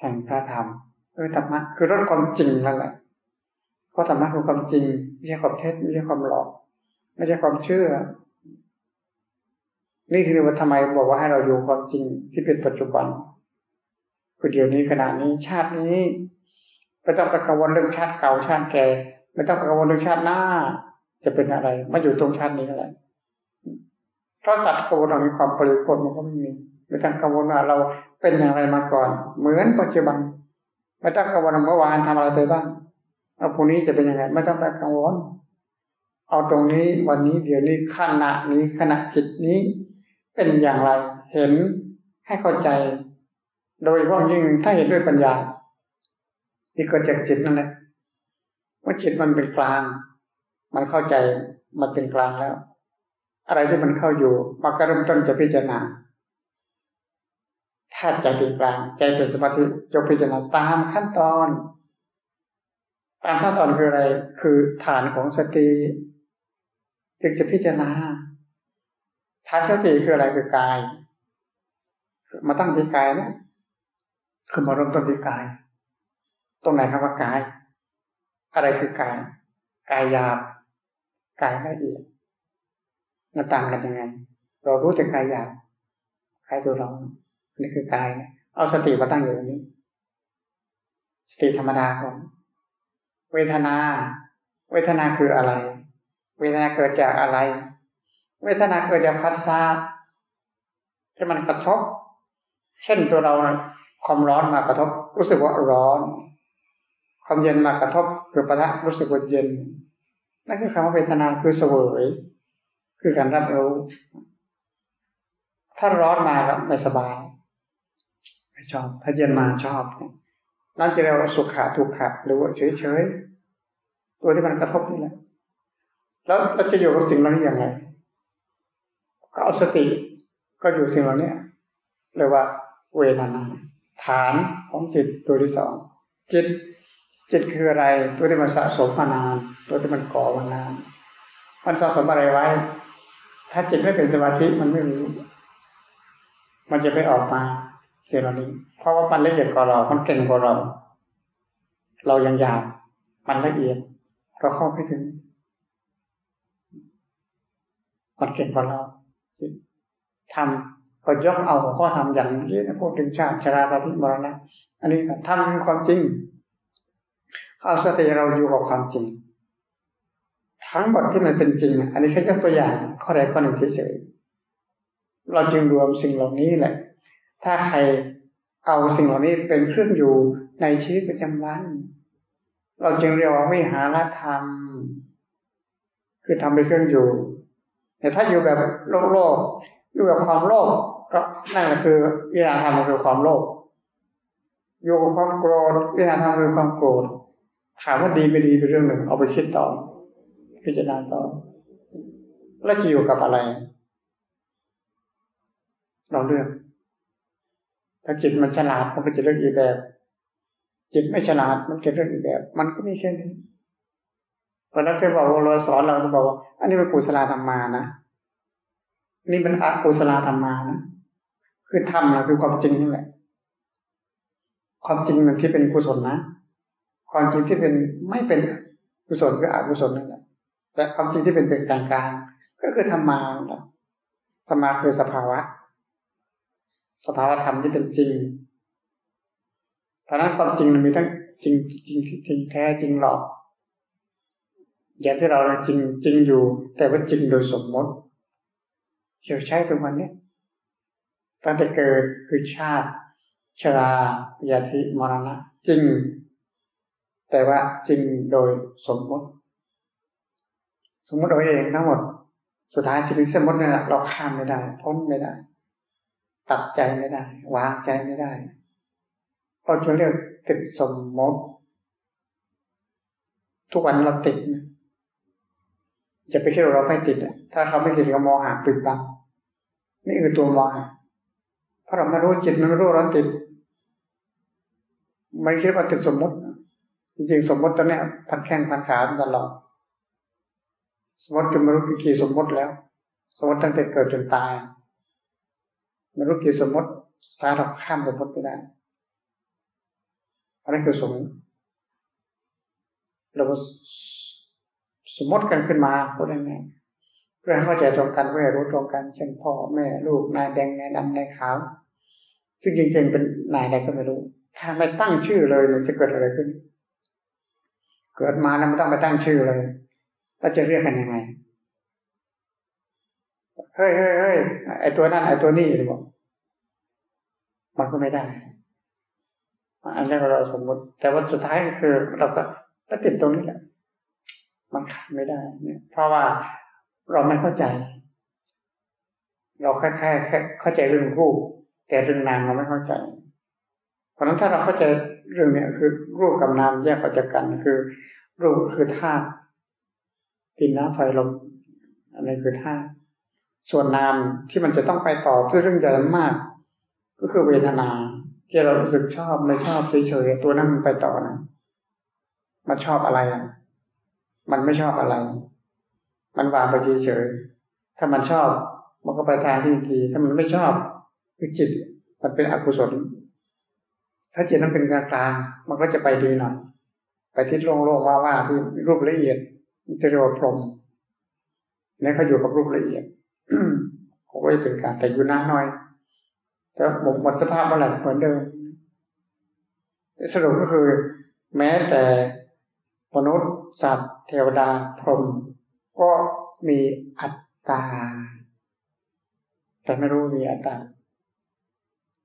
แห่งพระธรรมคือธรรมะคือรสความจริงนั่นแหละเพราะธรรมะคือความจริงไม่ใช่ความเท็จไม่ใช่ความหลอก ไม่ใช่ความเชื่อ นี่คือว่าทำไมบอกว่าให้เราอยู่ความจริงที่เป็นปัจจุบันคือเดี๋ยวนี้ขณะนี้ชาตินี้ไม่ต้องไปกังวลเรื่องชาติเก่าชาติแก่ไม่ต้องไปกังวลเรื่องชาติหน้า จะเป็นอะไรมาอยู่ตรงชาตินี้อะไรเพราะตัดกังวลเรามีความปริพนมันก็ไม่มีไม่ต้องกังวลว่าเราเป็นอย่างไรมาก่อน เหมือนปัจจุบันไม่ต้องกังวลเมื่อวานทำอะไรไปบ้างเอาพรุ่งนี้จะเป็นยังไงไม่ต้องไปกังวลเอาตรงนี้วันนี้เดี๋ยวนี้ขณะนี้ขณะจิตนี้ เป็นอย่างไรเห็นให้เข้าใจ โดยเฉพายิ่งถ้าเห็นด้วยปัญญา ที่เกิดจากจิตนั่นแหละว่าจิตมันเป็นกลาง มันเข้าใจมันเป็นกลางแล้ว อะไรที่มันเข้าอยู่มันก็เริ่มต้นจะพิจารณาถ้าใจเป็นกลาง ใจเป็นสมาธิจะพิจารณาตามขั้นตอน ตามขั้นตอนคืออะไร คือฐานของสติจึงจะพิจารณาฐานสติคืออะไรคือกาย มาตั้งที่กายนะคือมาเริ่มต้นที่กาย ตรงไหนคำว่ากาย อะไรคือกาย กายหยาบ กายละเอียดมันต่างกันยังไง เรารู้แต่กายหยาบกายตัวเราอันนี้คือกายนะเอาสติมาตั้งอยู่ตรงนี้ สติธรรมดาก่อนเวทนา เวทนาคืออะไร เวทนาเกิดจากอะไร เวทนาเกิดจากพัสสะที่มันกระทบ เช่นตัวเราความร้อนมากระทบ รู้สึกว่าร้อน ความเย็นมากระทบคือปะทะรู้สึกว่าเย็น นั่นคือคำว่าเวทนาคือเสวย คือการรับรู้ ถ้าร้อนมาก็ไม่สบายไม่ชอบ ถ้าเย็นมาชอบ นั่นจะเรียกว่าสุขาทุกขะหรือว่าเฉยเฉยตัวที่มันกระทบนี่แหละ แล้วเราจะอยู่กับสิ่งเหล่านี้อย่างไร ก็เอาสติก็อยู่สิ่งเหล่านี้เรียกว่าเวทนาฐานของจิตตัวที่สองจิต จิตคืออะไร ตัวที่มันสะสมมานาน ตัวที่มันก่อมานาน มันสะสมอะไรไว้ ถ้าจิตไม่เป็นสมาธิมันไม่รู้มันจะไม่ออกมาเสิ่งเหล่านี้ เพราะว่ามันละเอียดกว่าเรา มันเก่งกว่าเรา เรายังยากมันละเอียด เราเข้าไม่ถึงมันเก่งกว่าเราจิตทำก็ยกเอาข้อธรรมอย่างนี้นะพูดถึงชาติชราปฏิมรณะอันนี้ทำคือความจริง เอาสติเราอยู่กับความจริง ทั้งหมดที่มันเป็นจริง อันนี้แค่ยกตัวอย่างข้อใดข้อหนึ่งเฉยๆเราจึงรวมสิ่งเหล่านี้แหละ ถ้าใครเอาสิ่งเหล่านี้เป็นเครื่องอยู่ในชีวิตประจำวัน เราจึงเรียกว่าวิหารธรรม คือทำเป็นเครื่องอยู่ แต่ถ้าอยู่แบบโลกโลกอยู่กับความโลภก็นั่นแหละคือวิหารธรรมคือความโลภอยู่กับความโกรธวิหารธรรมคือความโกรธ ถามว่าดีไม่ดีเป็นเรื่องหนึ่ง เอาไปคิดต่อ พิจารณาต่อ แล้วจะอยู่กับอะไร เราเลือก ถ้าจิตมันฉลาดมันก็จะเลือกอีกแบบ จิตไม่ฉลาดมันจะเลือกอีกแบบ มันก็มีแค่นี้พอนักเทศบอกว่าเราสอนเราจะบอกว่า อันนี้เป็นกุศลธรรมานะนี่เป็นอกุศลธรรมานะคือธรรมนะคือความจริงนี่แหละ ความจริงมันที่เป็นกุศลนะ ความจริงที่เป็นไม่เป็นกุศลคืออกุศลนั่นแหละแต่ความจริงที่เป็นเป็นกลางกลางก็คือธรรมาสมาคือสภาวะ สภาวะธรรมที่เป็นจริงเพราะนั้นความจริงมันมีทั้งจริงจริงที่จริงแท้จริงหลอก อย่างที่เราจริงจริงอยู่ แต่ว่าจริงโดยสมมติเชี่ยวใช้ตรงวันนี้ตั้งแต่เกิดคือชาติ ชรายาธิมรณะ จริง แต่ว่าจริงโดยสมมติ สมมติเอาเองทั้งหมด สุดท้ายสิ่งสมมตินี่แหละเราข้ามไม่ได้ พ้นไม่ได้ ตัดใจไม่ได้ วางใจไม่ได้เราจะเรียกติดสมมติ ทุกวันเราติดจะไปคิดว่าเราไม่ติดถ้าเขาไม่ติดก็มองหาปิดบังนี่คือตัวมองหาเพราะเราไม่รู้จิตมันไม่รู้เราติดไม่คิดว่าติดสมมติ จริงสมมติตอนนี้พันแข้งพันขาตลอดสมมติจนไม่รู้กี่สมมติแล้ว สมมติตั้งแต่เกิดจนตายไม่รู้กี่สมมติสารข้ามสมมติไม่ได้อันนี้คือสมมติเราสมมติกันขึ้นมาพูดง่ายๆเพื่อให้เข้าใจตรงกันเพื่อรู้ตรงกัน เช่นพ่อแม่ลูกนายแดงนายดำนายขาว ซึ่งจริงๆเป็นนายใดก็ไม่รู้ ถ้าไม่ตั้งชื่อเลยมันจะเกิดอะไรขึ้น เกิดมาแล้วไม่ต้องไปตั้งชื่อเลยแล้วจะเรียกกันยังไงเฮ้ยเฮ้ยเฮ้ยไอตัวนั้นไอตัวนี้บอกมันก็ไม่ได้ อันนี้เราสมมติ แต่ว่าสุดท้ายก็คือ เราก็ก็ติดตรงนี้แหละ มันขาดไม่ได้เนี่ย เพราะว่าเราไม่เข้าใจ เราแค่แค่แค่เข้าใจเรื่องรูปแต่เรื่องนามเราไม่เข้าใจ เพราะนั้นถ้าเราเข้าใจ เรื่องเนี้ยคือรูปกับนามแยกออกจากกันคือ รูปคือธาตุดินน้ำไฟลมอะไรคือธาตุส่วนนามที่มันจะต้องไปต่อด้วยเรื่องใหญ่มาก ก็คือเวทนาที่เรารู้สึกชอบไม่ชอบเฉยๆตัวนั้นมันไปต่อนะมันชอบอะไรมันไม่ชอบอะไร มันวางไปเฉยๆถ้ามันชอบมันก็ไปทางที่ดีถ้ามันไม่ชอบคือจิตมันเป็นอกุศล ถ้าจิตนั้นเป็นกลางกลางมันก็จะไปดีหน่อยไปทิศโล่งๆว่าๆที่รูปละเอียดจะเรียกว่าพรหมนี่เขาอยู่กับรูปละเอียดเขาก็จะเป็นการแต่อยู่นานหน่อยแต่หมดหมดสภาพเมื่อไหร่เหมือนเดิมสรุปก็คือ แม้แต่มนุษย์สัตว์ เทวดาพรหมก็มีอัตตา แต่ไม่รู้มีอัตตา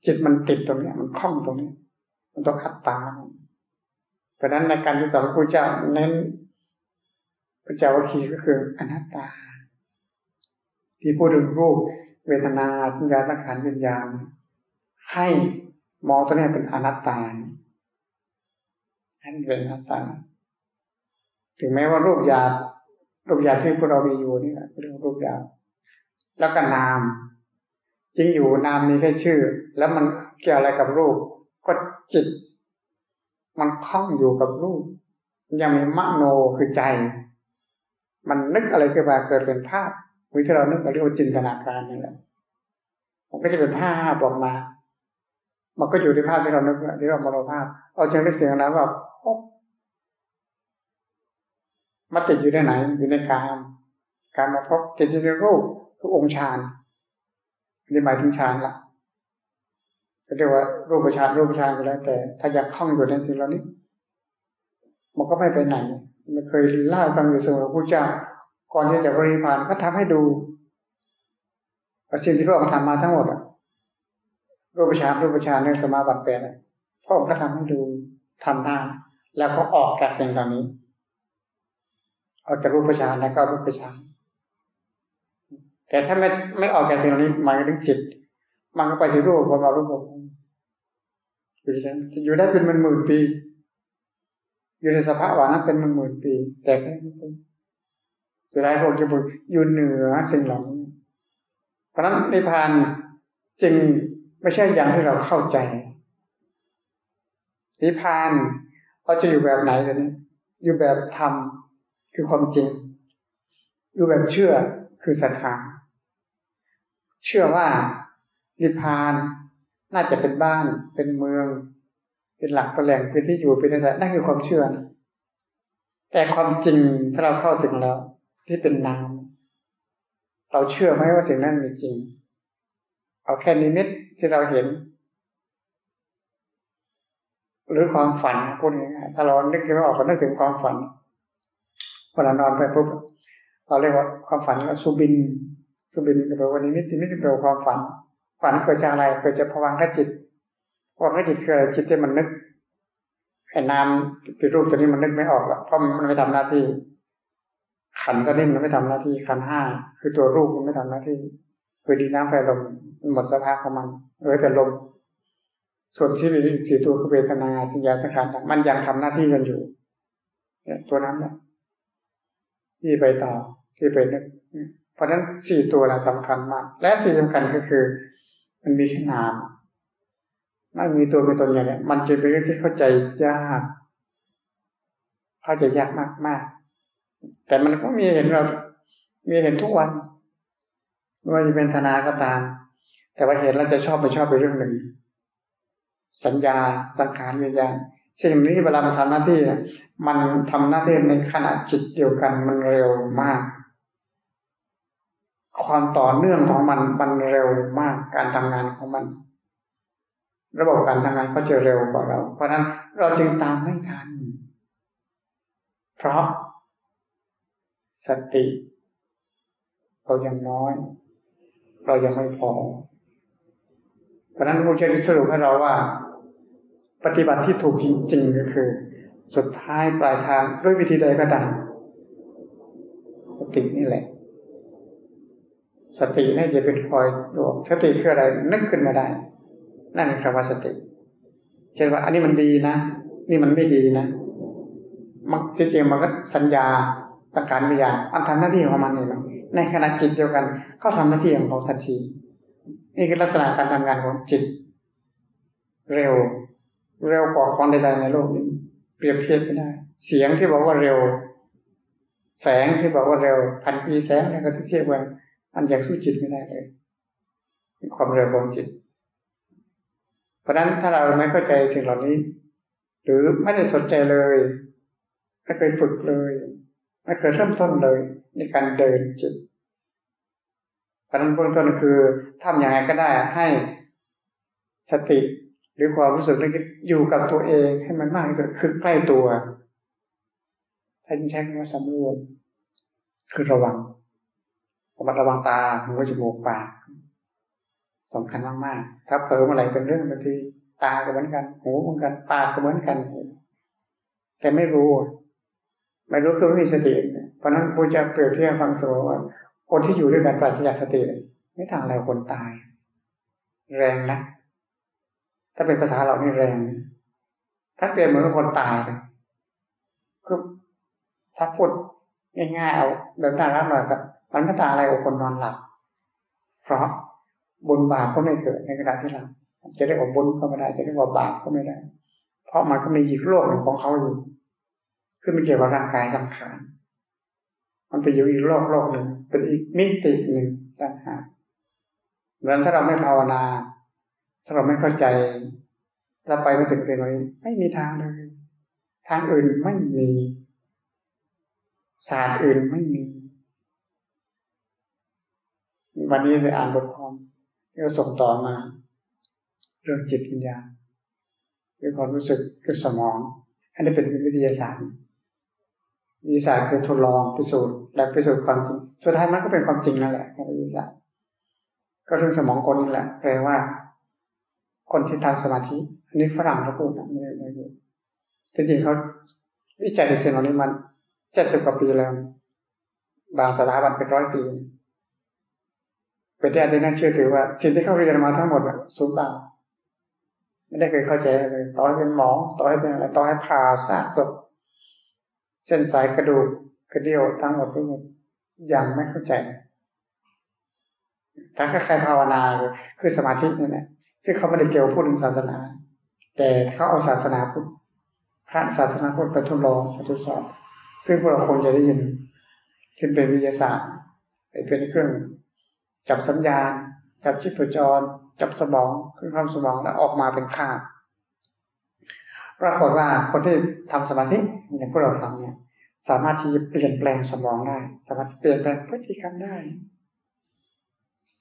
จิตมันติดตรงนี้มันคล้องตรงนี้ มันต้องอัตตา เพราะนั้นในการที่สอนพระพุทธเจ้าเน้นพระเจ้าวัคคีก็คืออนัตตา ที่พูดถึงรูปเวทนาสัญญาสังขารวิญญาณ ให้มองตัวนี้เป็นอนัตตาให้เป็นอนัตตา ถึงแม้ว่ารูปหยาบรูปหยาบที่พวกเรามีอยู่นี่แหละเรื่องรูปหยาบแล้วก็นามจริงอยู่นามมีแค่ชื่อ แล้วมันเกี่ยวอะไรกับรูป ก็จิต มันคล้องอยู่กับรูป ยังมีมโนคือใจ มันนึกอะไรขึ้นมาเกิดเป็นภาพวิที่เรานึกเราเรียกว่าจินตนาการนี่แหละมันก็จะเป็นภาพออกมา มันก็อยู่ในภาพที่เรานึกที่เรามโนภาพ เอาจังได้เสียงนั้นว่าพบมาติดอยู่ในไหน อยู่ในกามการมาพบติดอยู่ในรูปคือองค์ฌานนี่หมายถึงฌานละ ก็เรียกว่ารูปฌานรูปฌานก็แล้วแต่ ถ้าอยากคล่องอยู่ในสิ่งเหล่านี้ มันก็ไม่ไปไหน มันเคยเล่าฟังอยู่เสมอพระเจ้า ก่อนที่จะปรินิพานก็ทำให้ดูสิ่งที่พระองค์ทำมาทั้งหมดอะรูปฌานรูปฌานในสมาบัติแปดพระองค์ก็ทำให้ดูทำได้แล้วก็ออกจากสิ่งเหล่านี้ออกจากรูปฌานแล้วก็รูปฌานแต่ถ้าไม่ไม่ออกจากสิ่งเหล่านี้หมายถึงจิต มันก็ไปที่รูปพอมารูปอยู่ที่ฉันจะอยู่ได้เป็นมันหมื่นปี อยู่ในสภาวะนั้นเป็นมันหมื่นปี แต่ไม่เป็นสุดท้ายพระองค์จะบอกอยู่เหนือสิ่งเหล่านี้เพราะนั้นนิพพานจึงไม่ใช่อย่างที่เราเข้าใจนิพพานเราจะอยู่แบบไหนกันอยู่แบบธรรมคือความจริง อยู่แบบเชื่อคือศรัทธาเชื่อว่า นิพพาน น่าจะเป็นบ้าน เป็นเมือง เป็นหลักเป็นแหล่งเป็นที่อยู่เป็นนิสัยนั่นคือความเชื่อแต่ความจริงถ้าเราเข้าถึงแล้ว ที่เป็นนาม เราเชื่อไหมว่าสิ่งนั้นมีจริง เอาแค่นิมิตที่เราเห็น หรือความฝันพูดง่ายๆถ้าเรานึกไม่ออกก็นึกถึงความฝันพอเรานอนไปปุ๊บเราเรียกว่าความฝันก็สุบินสุบินก็แปลว่านิมิตนิมิตแปลว่าความฝัน ฝันเกิดจากอะไรเกิดจากภวังคจิตว่าไม่จิตคืออะไรจิตที่มันนึกไอ้นามเป็นรูปตัวนี้มันนึกไม่ออกละเพราะมันไม่ทำหน้าที่ ขันตัวนี้มันไม่ทำหน้าที่ขันห้าคือตัวรูปมันไม่ทำหน้าที่คือดินน้ำไฟลมมันหมดสภาพของมันเออแต่ลมส่วนที่มีสี่ตัวคือเวทนาสัญญาสังขารมันยังทำหน้าที่กันอยู่ตัวนั้นแหละที่ไปต่อที่ไปนึกเพราะฉะนั้นสี่ตัวนะสำคัญมาก และที่สำคัญก็คือ มันมีแค่นามไม่มีตัวเป็นตนอย่างนี้มันจะเป็นเรื่องที่เข้าใจยาก เข้าใจยากมากมากแต่มันก็มีเห็นเรา มีเห็นทุกวันไม่ว่าจะเป็นธนาก็ตาม แต่ว่าเห็นแล้วจะชอบไปชอบไปเรื่องหนึ่ง สัญญาสังขารวิญญาณสิ่งนี้เวลามันทำหน้าที่มันทำหน้าที่ในขณะจิตเดียวกันมันเร็วมาก ความต่อเนื่องของมันมันเร็วมากการทำงานของมัน ระบบการทำงานเขาจะเร็วกว่าเรา เพราะนั้นเราจึงตามไม่ทัน เพราะ สติ เรายังน้อย เรายังไม่พอ เพราะนั้นพระเจ้าสรุปให้เราว่า ปฏิบัติที่ถูกจริงๆก็คือ สุดท้ายปลายทางด้วยวิธีใดก็ตามสตินี่แหละ สตินี่จะเป็นคอยดูสติคืออะไรนึกขึ้นมาได้ นั่นคือคำว่าสติ เช่นว่า อันนี้มันดีนะ นี่มันไม่ดีนะมันจริงๆมันก็สัญญาสังการวิญญาณมันทำหน้าที่ของมันเองในขณะจิตเดียวกัน ก็ทำหน้าที่ของเขาทันทีนี่คือลักษณะการทำงานของจิต เร็ว เร็วกว่าของใดๆในโลกนี้ เปรียบเทียบไม่ได้ เสียงที่บอกว่าเร็ว แสงที่บอกว่าเร็ว พันปีแสงเนี่ยก็เทียบกัน อันอยากสู้จิตไม่ได้เลยความเร็วของจิต เพราะฉะนั้นถ้าเราไม่เข้าใจสิ่งเหล่านี้ หรือไม่ได้สนใจเลย ไม่เคยฝึกเลย ไม่เคยเริ่มต้นเลย ในการเดินจิต เพราะนั้นเบื้องต้นคือทำอย่างไรก็ได้ให้สติหรือความรู้สึกนี้อยู่กับตัวเองให้มันมากที่สุดคือใกล้ตัวท่านใช้คำว่าสำรวมคือระวัง ระมัดระวังตาหูจมูกปากสำคัญมากๆถ้าเผลอเมื่อไหร่เป็นเรื่องบางทีตาก็เหมือนกัน หูเหมือนกัน ปากก็เหมือนกัน แต่ไม่รู้ ไม่รู้คือไม่มีสติ เพราะนั้นพระเจ้าเปรียบเทียบฟังเสมอว่า คนที่อยู่ด้วยกันปราศจากสติ ไม่ทางอะไรคนตาย แรงนะ ถ้าเป็นภาษาเรานี่แรง ถ้าเปรียบเหมือนคนตายคือถ้าพูดง่ายๆเอาแบบน่ารักหน่อยก็ มันไม่ต่าอะไรกับคนนอนหลับ เพราะบุญบาปก็ไม่เกิดในขณะที่หลับจะได้ว่าบุญก็ไม่ได้จะได้ว่าบาปก็ไม่ได้ เพราะมันก็มีอีกโลกหนึ่งของเขาอยู่คือมันเกี่ยวกับร่างกายสำคัญมันไปอยู่อีกโลกโลกหนึ่งเป็นอีกมิติหนึ่งต่างหากเหมือนถ้าเราไม่ภาวนา ถ้าเราไม่เข้าใจถ้าไปไม่ถึงสิ่งนี้ไม่มีทางเลย ทางอื่นไม่มี ศาสตร์อื่นไม่มี วันนี้ได้อ่านบทความที่เขาส่งต่อมา เรื่องจิตวิญญาณเรื่องความรู้สึกเรื่องสมอง อันนี้เป็นวิทยาศาสตร์วิทยาศาสตร์คือทดลองพิสูจน์และพิสูจน์ความจริงสุดท้ายมันก็เป็นความจริงนั่นแหละวิทยาศาสตร์ ก็เรื่องสมองคนนี่แหละแปลว่า คนที่ทำสมาธิ อันนี้ฝรั่งเขาพูดนะไม่ได้ไม่ได้จริงๆเขาวิจัยในสิ่งเหล่านี้มันเจ็ดสิบกว่าปีแล้ว บางสถาบันเป็นร้อยปี เป็นที่อันน่าเชื่อถือว่า สิ่งที่เขาเรียนมาทั้งหมดสูญเปล่าไม่ได้เคยเข้าใจเลยต่อให้เป็นหมอต่อให้เป็นอะไรต่อให้ผ่าซากศพเส้นสายกระดูกกระเดี่ยวทั้งหมดทั้งหมดยังไม่เข้าใจ ถ้าใครภาวนาคือสมาธินี่แหละซึ่งเขาไม่ได้เกี่ยวพูดถึงศาสนา แต่เขาเอาศาสนาพุทธพระศาสนาพุทธไปทดลองไปทดสอบ ซึ่งพวกเราคงจะได้ยินขึ้นเป็นวิทยาศาสตร์เป็นเครื่อง จับสัญญาณจับชิพจรจับสมองขึ้นความสมองแล้วออกมาเป็นค่าปรากฏว่าคนที่ทำสมาธิอย่างพวกเราทำเนี่ยสามารถที่จะเปลี่ยนแปลงสมองได้ สามารถเปลี่ยนแปลงพฤติกรรมได้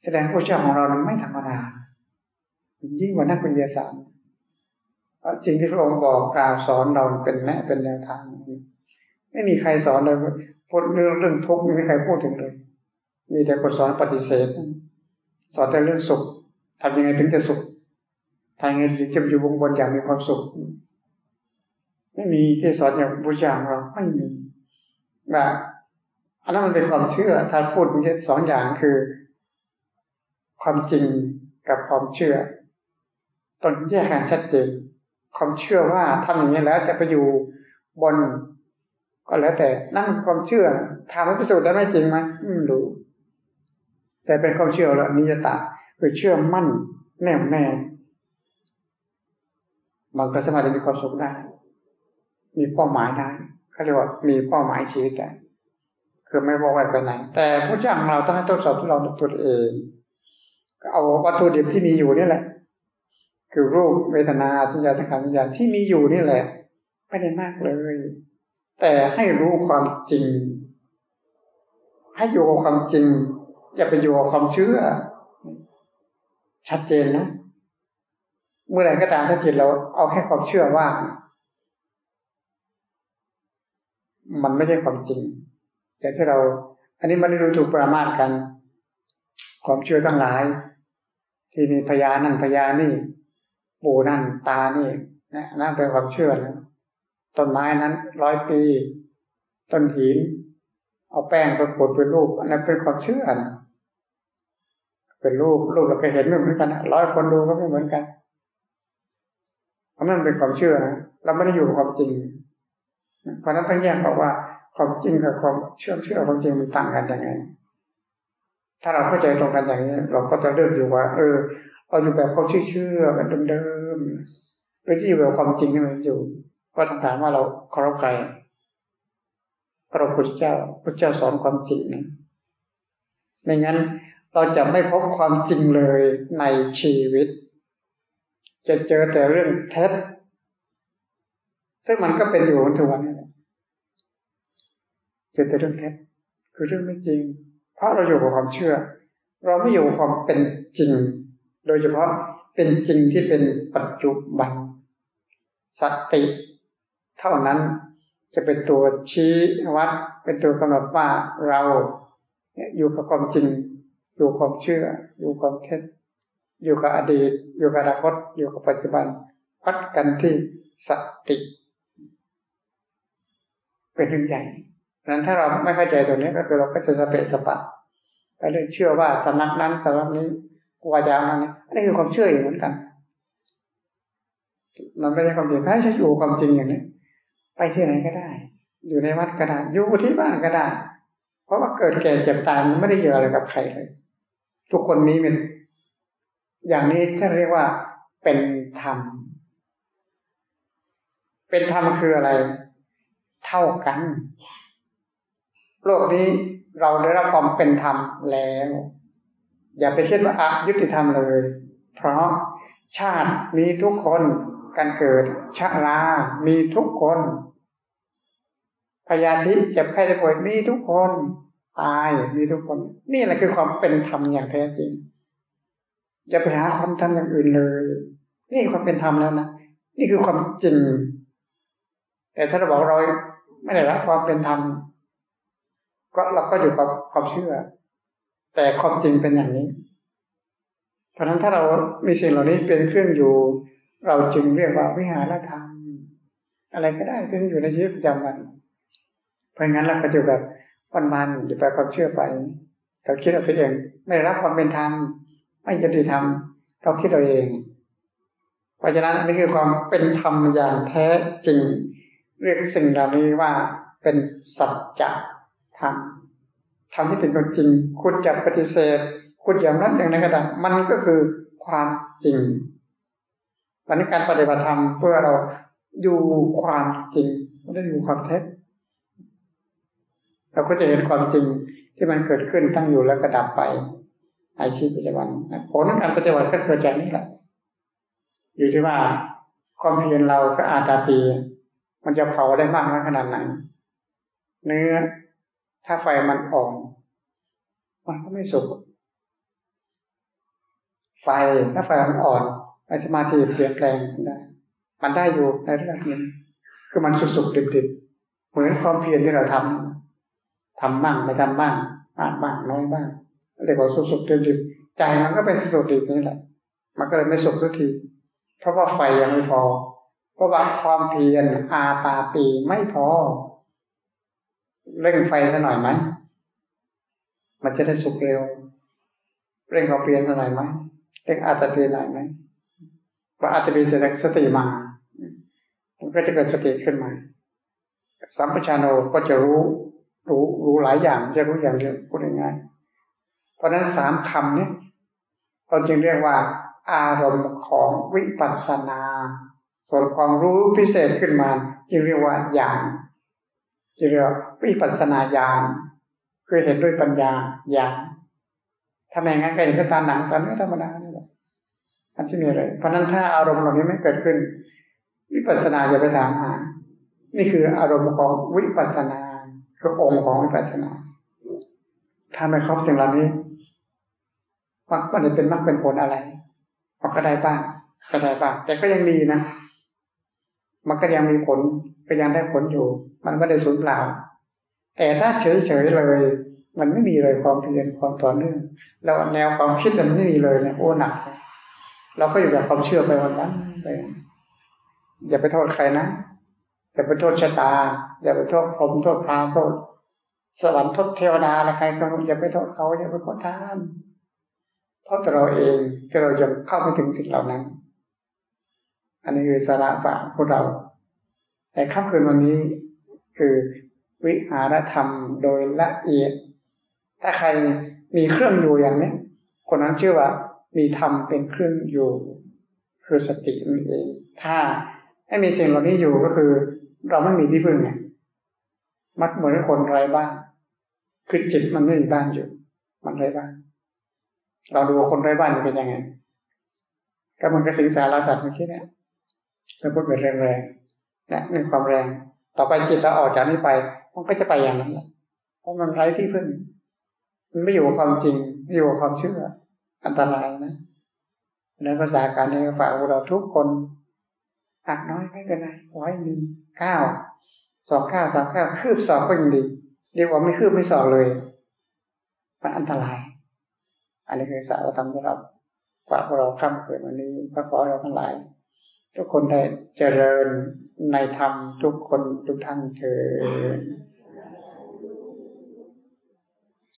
แสดงผู้เชี่ยวของเรานั้นไม่ธรรมดายิ่งกว่านักวิทยาศาสตร์สิ่งที่พระองค์บอกกล่าวสอนเราเป็นแนะเป็นแนวทาง ไม่มีใครสอนเลยพูดเรื่องเรื่องทุกข์ไม่มีใครพูดถึงเลย มีแต่คนสอนปฏิเสธ สอนแต่เรื่องสุขทำยังไงถึงจะสุขทำยังไงถึงจะอยู่บนบนอย่างมีความสุข ไม่มีที่สอนอย่างบูชาเราไม่มีแบบอันนั้นมันเป็นความเชื่อ ถ้าพูดมันจะสองอย่างคือ ความจริงกับความเชื่อต้องแยกกันชัดเจนความเชื่อว่าทำอย่างนี้แล้วจะไปอยู่บน ก็แล้วแต่นั่นคือความเชื่อถามว่าพิสูจน์ได้ไหมจริงไหมไม่รู้ แต่เป็นความเชื่อละนิยตะคือเชื่อมั่นแน่วแน่มันก็สามารถจะมีความสุขได้ มีเป้าหมายได้เขาเรียกว่ามีเป้าหมายชีวิตได้คือไม่ว่าไปไหน แต่ผู้จ้างเราต้องให้ทดสอบตัวเราตัวเองเอาวัตถุดิบที่มีอยู่นี่แหละ คือรูปเวทนาสัญญาสังขารวิญญาณที่มีอยู่นี่แหละไม่ได้มากเลย แต่ให้รู้ความจริง ให้อยู่กับความจริง อย่าไปอยู่กับความเชื่อ ชัดเจนนะ เมื่อไหร่ก็ตามถ้าจิตเราเอาแค่ความเชื่อว่า มันไม่ใช่ความจริง แต่ที่เรา อันนี้มันได้ดูถูกประมาทกัน ความเชื่อทั้งหลาย ที่มีพยานั่นพยานี่ ปู่นั่นตานี่นะนั่นเป็นความเชื่อนะต้นไม้นั้นร้อยปี ต้นหินเอาแป้งไปกดเป็นรูปอันนั้นเป็นความเชื่อนะ เป็นรูปรูปเราก็เห็นไม่เหมือนกันร้อยคนดูก็ไม่เหมือนกันเพราะนั่นเป็นความเชื่อนะเราไม่ได้อยู่กับความจริง เพราะนั้นต้องแยกบอกว่าความจริงกับความเชื่อเชื่อความจริงมันต่างกันยังไง ถ้าเราเข้าใจตรงกันอย่างนี้ เราก็จะเลือกอยู่ว่า เออเราอยู่แบบความเชื่อเชื่อกันเดิมๆหรือจะอยู่แบบความจริงที่มันอยู่ก็ต้องถามว่าเราเคารพใครเคารพพระเจ้าพระเจ้าสอนความจริงนะไม่งั้น เราจะไม่พบความจริงเลยในชีวิต จะเจอแต่เรื่องเท็จ ซึ่งมันก็เป็นอยู่ทุกวันนี้เจอแต่เรื่องเท็จคือเรื่องไม่จริง เพราะเราอยู่กับความเชื่อ เราไม่อยู่กับความเป็นจริง โดยเฉพาะเป็นจริงที่เป็นปัจจุบัน สติ เท่านั้นจะเป็นตัวชี้วัด เป็นตัวกำหนดว่าเราอยู่กับความจริง อยู่ความเชื่อ อยู่ความเท็จอยู่กับอดีต อยู่กับอนาคต อยู่กับปัจจุบันวัดกันที่สติ เป็นเรื่องใหญ่ดังนั้นถ้าเราไม่เข้าใจตรงนี้ก็คือเราก็จะสเปะสปะไปเลยเชื่อว่าสำนักนั้นสำนักนี้วาจานั้นนี้อันนี้คือความเชื่ออีกเหมือนกัน มันไม่ใช่ความจริงถ้าจะอยู่ความจริงอย่างนี้ ไปที่ไหนก็ได้ อยู่ในวัดก็ได้อยู่ที่บ้านก็ได้ เพราะว่าเกิดแก่เจ็บตายมันไม่ได้เยอะอะไรกับใครเลย ทุกคนมีเป็นอย่างนี้ท่านเรียกว่าเป็นธรรม เป็นธรรมคืออะไร เท่ากัน โลกนี้เราได้รับความเป็นธรรมแล้ว อย่าไปคิดว่าอายุติธรรมเลย เพราะชาติมีทุกคนการเกิดชารามีทุกคนพยาธิเจ็บไข้ได้ป่วยมีทุกคน ตายมีทุกคน นี่แหละคือความเป็นธรรมอย่างแท้จริงอย่าไปหาความธรรมอย่างอื่นเลย นี่ความเป็นธรรมแล้วนะนี่คือความจริง แต่ถ้าเราบอกเราไม่ได้รับความเป็นธรรมก็เราก็อยู่กับความเชื่อ แต่ความจริงเป็นอย่างนี้ เพราะฉะนั้นถ้าเรามีสิ่งเหล่านี้เป็นเครื่องอยู่ เราจึงเรียกว่าวิหารธรรมอะไรก็ได้ที่อยู่ในชีวิตประจำวัน เพราะงั้นเราก็จะแบบ วันๆอยู่ไปความเชื่อไปเราคิดเอาตัวเอง ไม่รับความเป็นธรรมไม่ยุติธรรมเราคิดเอาเอง เพราะฉะนั้นอันนี้คือความเป็นธรรมอย่างแท้จริง เรียกสิ่งเหล่านี้ว่าเป็นสัจธรรมธรรมที่เป็นความจริง คุณจะปฏิเสธ คุณอย่างนั้นอย่างนั้นก็ตามมันก็คือความจริงวันนี้การปฏิบัติธรรมเพื่อเราอยู่ความจริงไม่ได้อยู่ความเท็จ เราก็จะเห็นความจริงที่มันเกิดขึ้นตั้งอยู่แล้วก็ดับไปในชีวิตประจำวันผลของการปฏิบัติก็เกิดจากนี้แหละ อยู่ที่ว่าความเพียรเราก็อาตาปี มันจะเผาได้มากน้อยขนาดไหน เนื้อถ้าไฟมันอ่อนมันก็ไม่สุกไฟถ้าไฟมันอ่อนไอสมาธิเปลี่ยนแปลงได้ มันได้อยู่ในระดับนึงคือมันสุกๆดิบๆเหมือนความเพียรที่เราทำ ทำบ้างไม่ทำบ้างมากบ้างน้อยบ้างเรียกว่าสุกสุกดิบใจมันก็เป็นสุกดิบนี่แหละ มันก็เลยไม่สุกสักที เพราะว่าไฟยังไม่พอ เพราะว่าความเพียรอาตาปีไม่พอ เร่งไฟสักหน่อยไหมมันจะได้สุกเร็ว เร่งความเพียรสักหน่อยไหมเร่งอาตาปีหน่อยไหมพออาตาปีเสร็จสติมา มันก็จะเกิดสติขึ้นมาสัมปชานโนก็จะรู้ รู้รู้หลายอย่างจะรู้อย่างเดียวพูดง่ายๆเพราะนั้นสามคำนี้เราจึงเรียกว่า อารมณ์ของวิปัสสนา ส่วนความรู้พิเศษขึ้นมาจึงเรียกว่าญาณจึงเรียกวิปัสสนาญาณคือเห็นด้วยปัญญาญาณถ้าไม่งั้นก็เห็นตาหนังตาเนื้อธรรมดานี่แหละมันจะมีอะไรเพราะนั้นถ้าอารมณ์เหล่านี้ไม่เกิดขึ้น วิปัสสนาจะไปถามหานี่คืออารมณ์ของวิปัสสนา คือองค์ของวิปัสสนา ถ้าไม่ครบสิ่งเหล่านี้มักมันจะเป็นมักเป็นผลอะไรมันก็ได้บ้างเข้าใจป่ะแต่ก็ยังดีนะ มันก็ยังมีผลก็ยังได้ผลอยู่ มันไม่ได้สูญเปล่า แต่ถ้าเฉยๆเลย มันไม่มีเลยความเพียรความต่อเนื่องแล้วแนวความคิดมันไม่มีเลยเนี่ยโอ้หนัก เราก็อยู่แบบความเชื่อไปวันๆไปอย่าไปโทษใครนะอย่าไปโทษชะตาอย่าไปโทษพรหมโทษพรามโทษสวรรค์โทษเทวดาอะไรใครก็อย่าไปโทษเขาอย่าไปโทษท่านโทษเราเองที่เรายังเข้าไม่ถึงสิ่งเหล่านั้น อันนี้คือสาระฝากพวกเราในค่ำคืนวันนี้คือวิหารธรรมโดยละเอียด ถ้าใครมีเครื่องอยู่อย่างนี้คนนั้นชื่อว่ามีธรรมเป็นเครื่องอยู่ คือสตินั่นเอง ถ้าไม่มีสิ่งเหล่านี้อยู่ก็คือ เราไม่มีที่พึ่งไง มักเหมือนคนไร้บ้าน คือจิตมันไม่มีบ้านอยู่ มันไร้บ้าน เราดูคนไร้บ้านเป็นยังไง ก็มันก็สิงสารสัตว์เมื่อกี้เนี่ยเราพูดแบบแรงๆนะมีความแรง ต่อไปจิตเราออกจากนี้ไป มันก็จะไปอย่างนั้นแหละเพราะมันไร้ที่พึ่ง มันไม่อยู่กับความจริง ไม่อยู่กับความเชื่อ อันตรายนะในภาษาการนี้ฝากเราทุกคนอักน้อยไม่เป็นไรขอให้มีก้าว สองข้าสามข้าคืบสองก็ยังดีเรียกว่าไม่คืบไม่สองเลยมันอันตราย อันนี้คือสารธรรมสำหรับกว่าพวกเราค่ำคืนวันนี้ก็ขอเราทั้งหลาย ทุกคนได้เจริญในธรรมทุกคนทุกท่านเถิด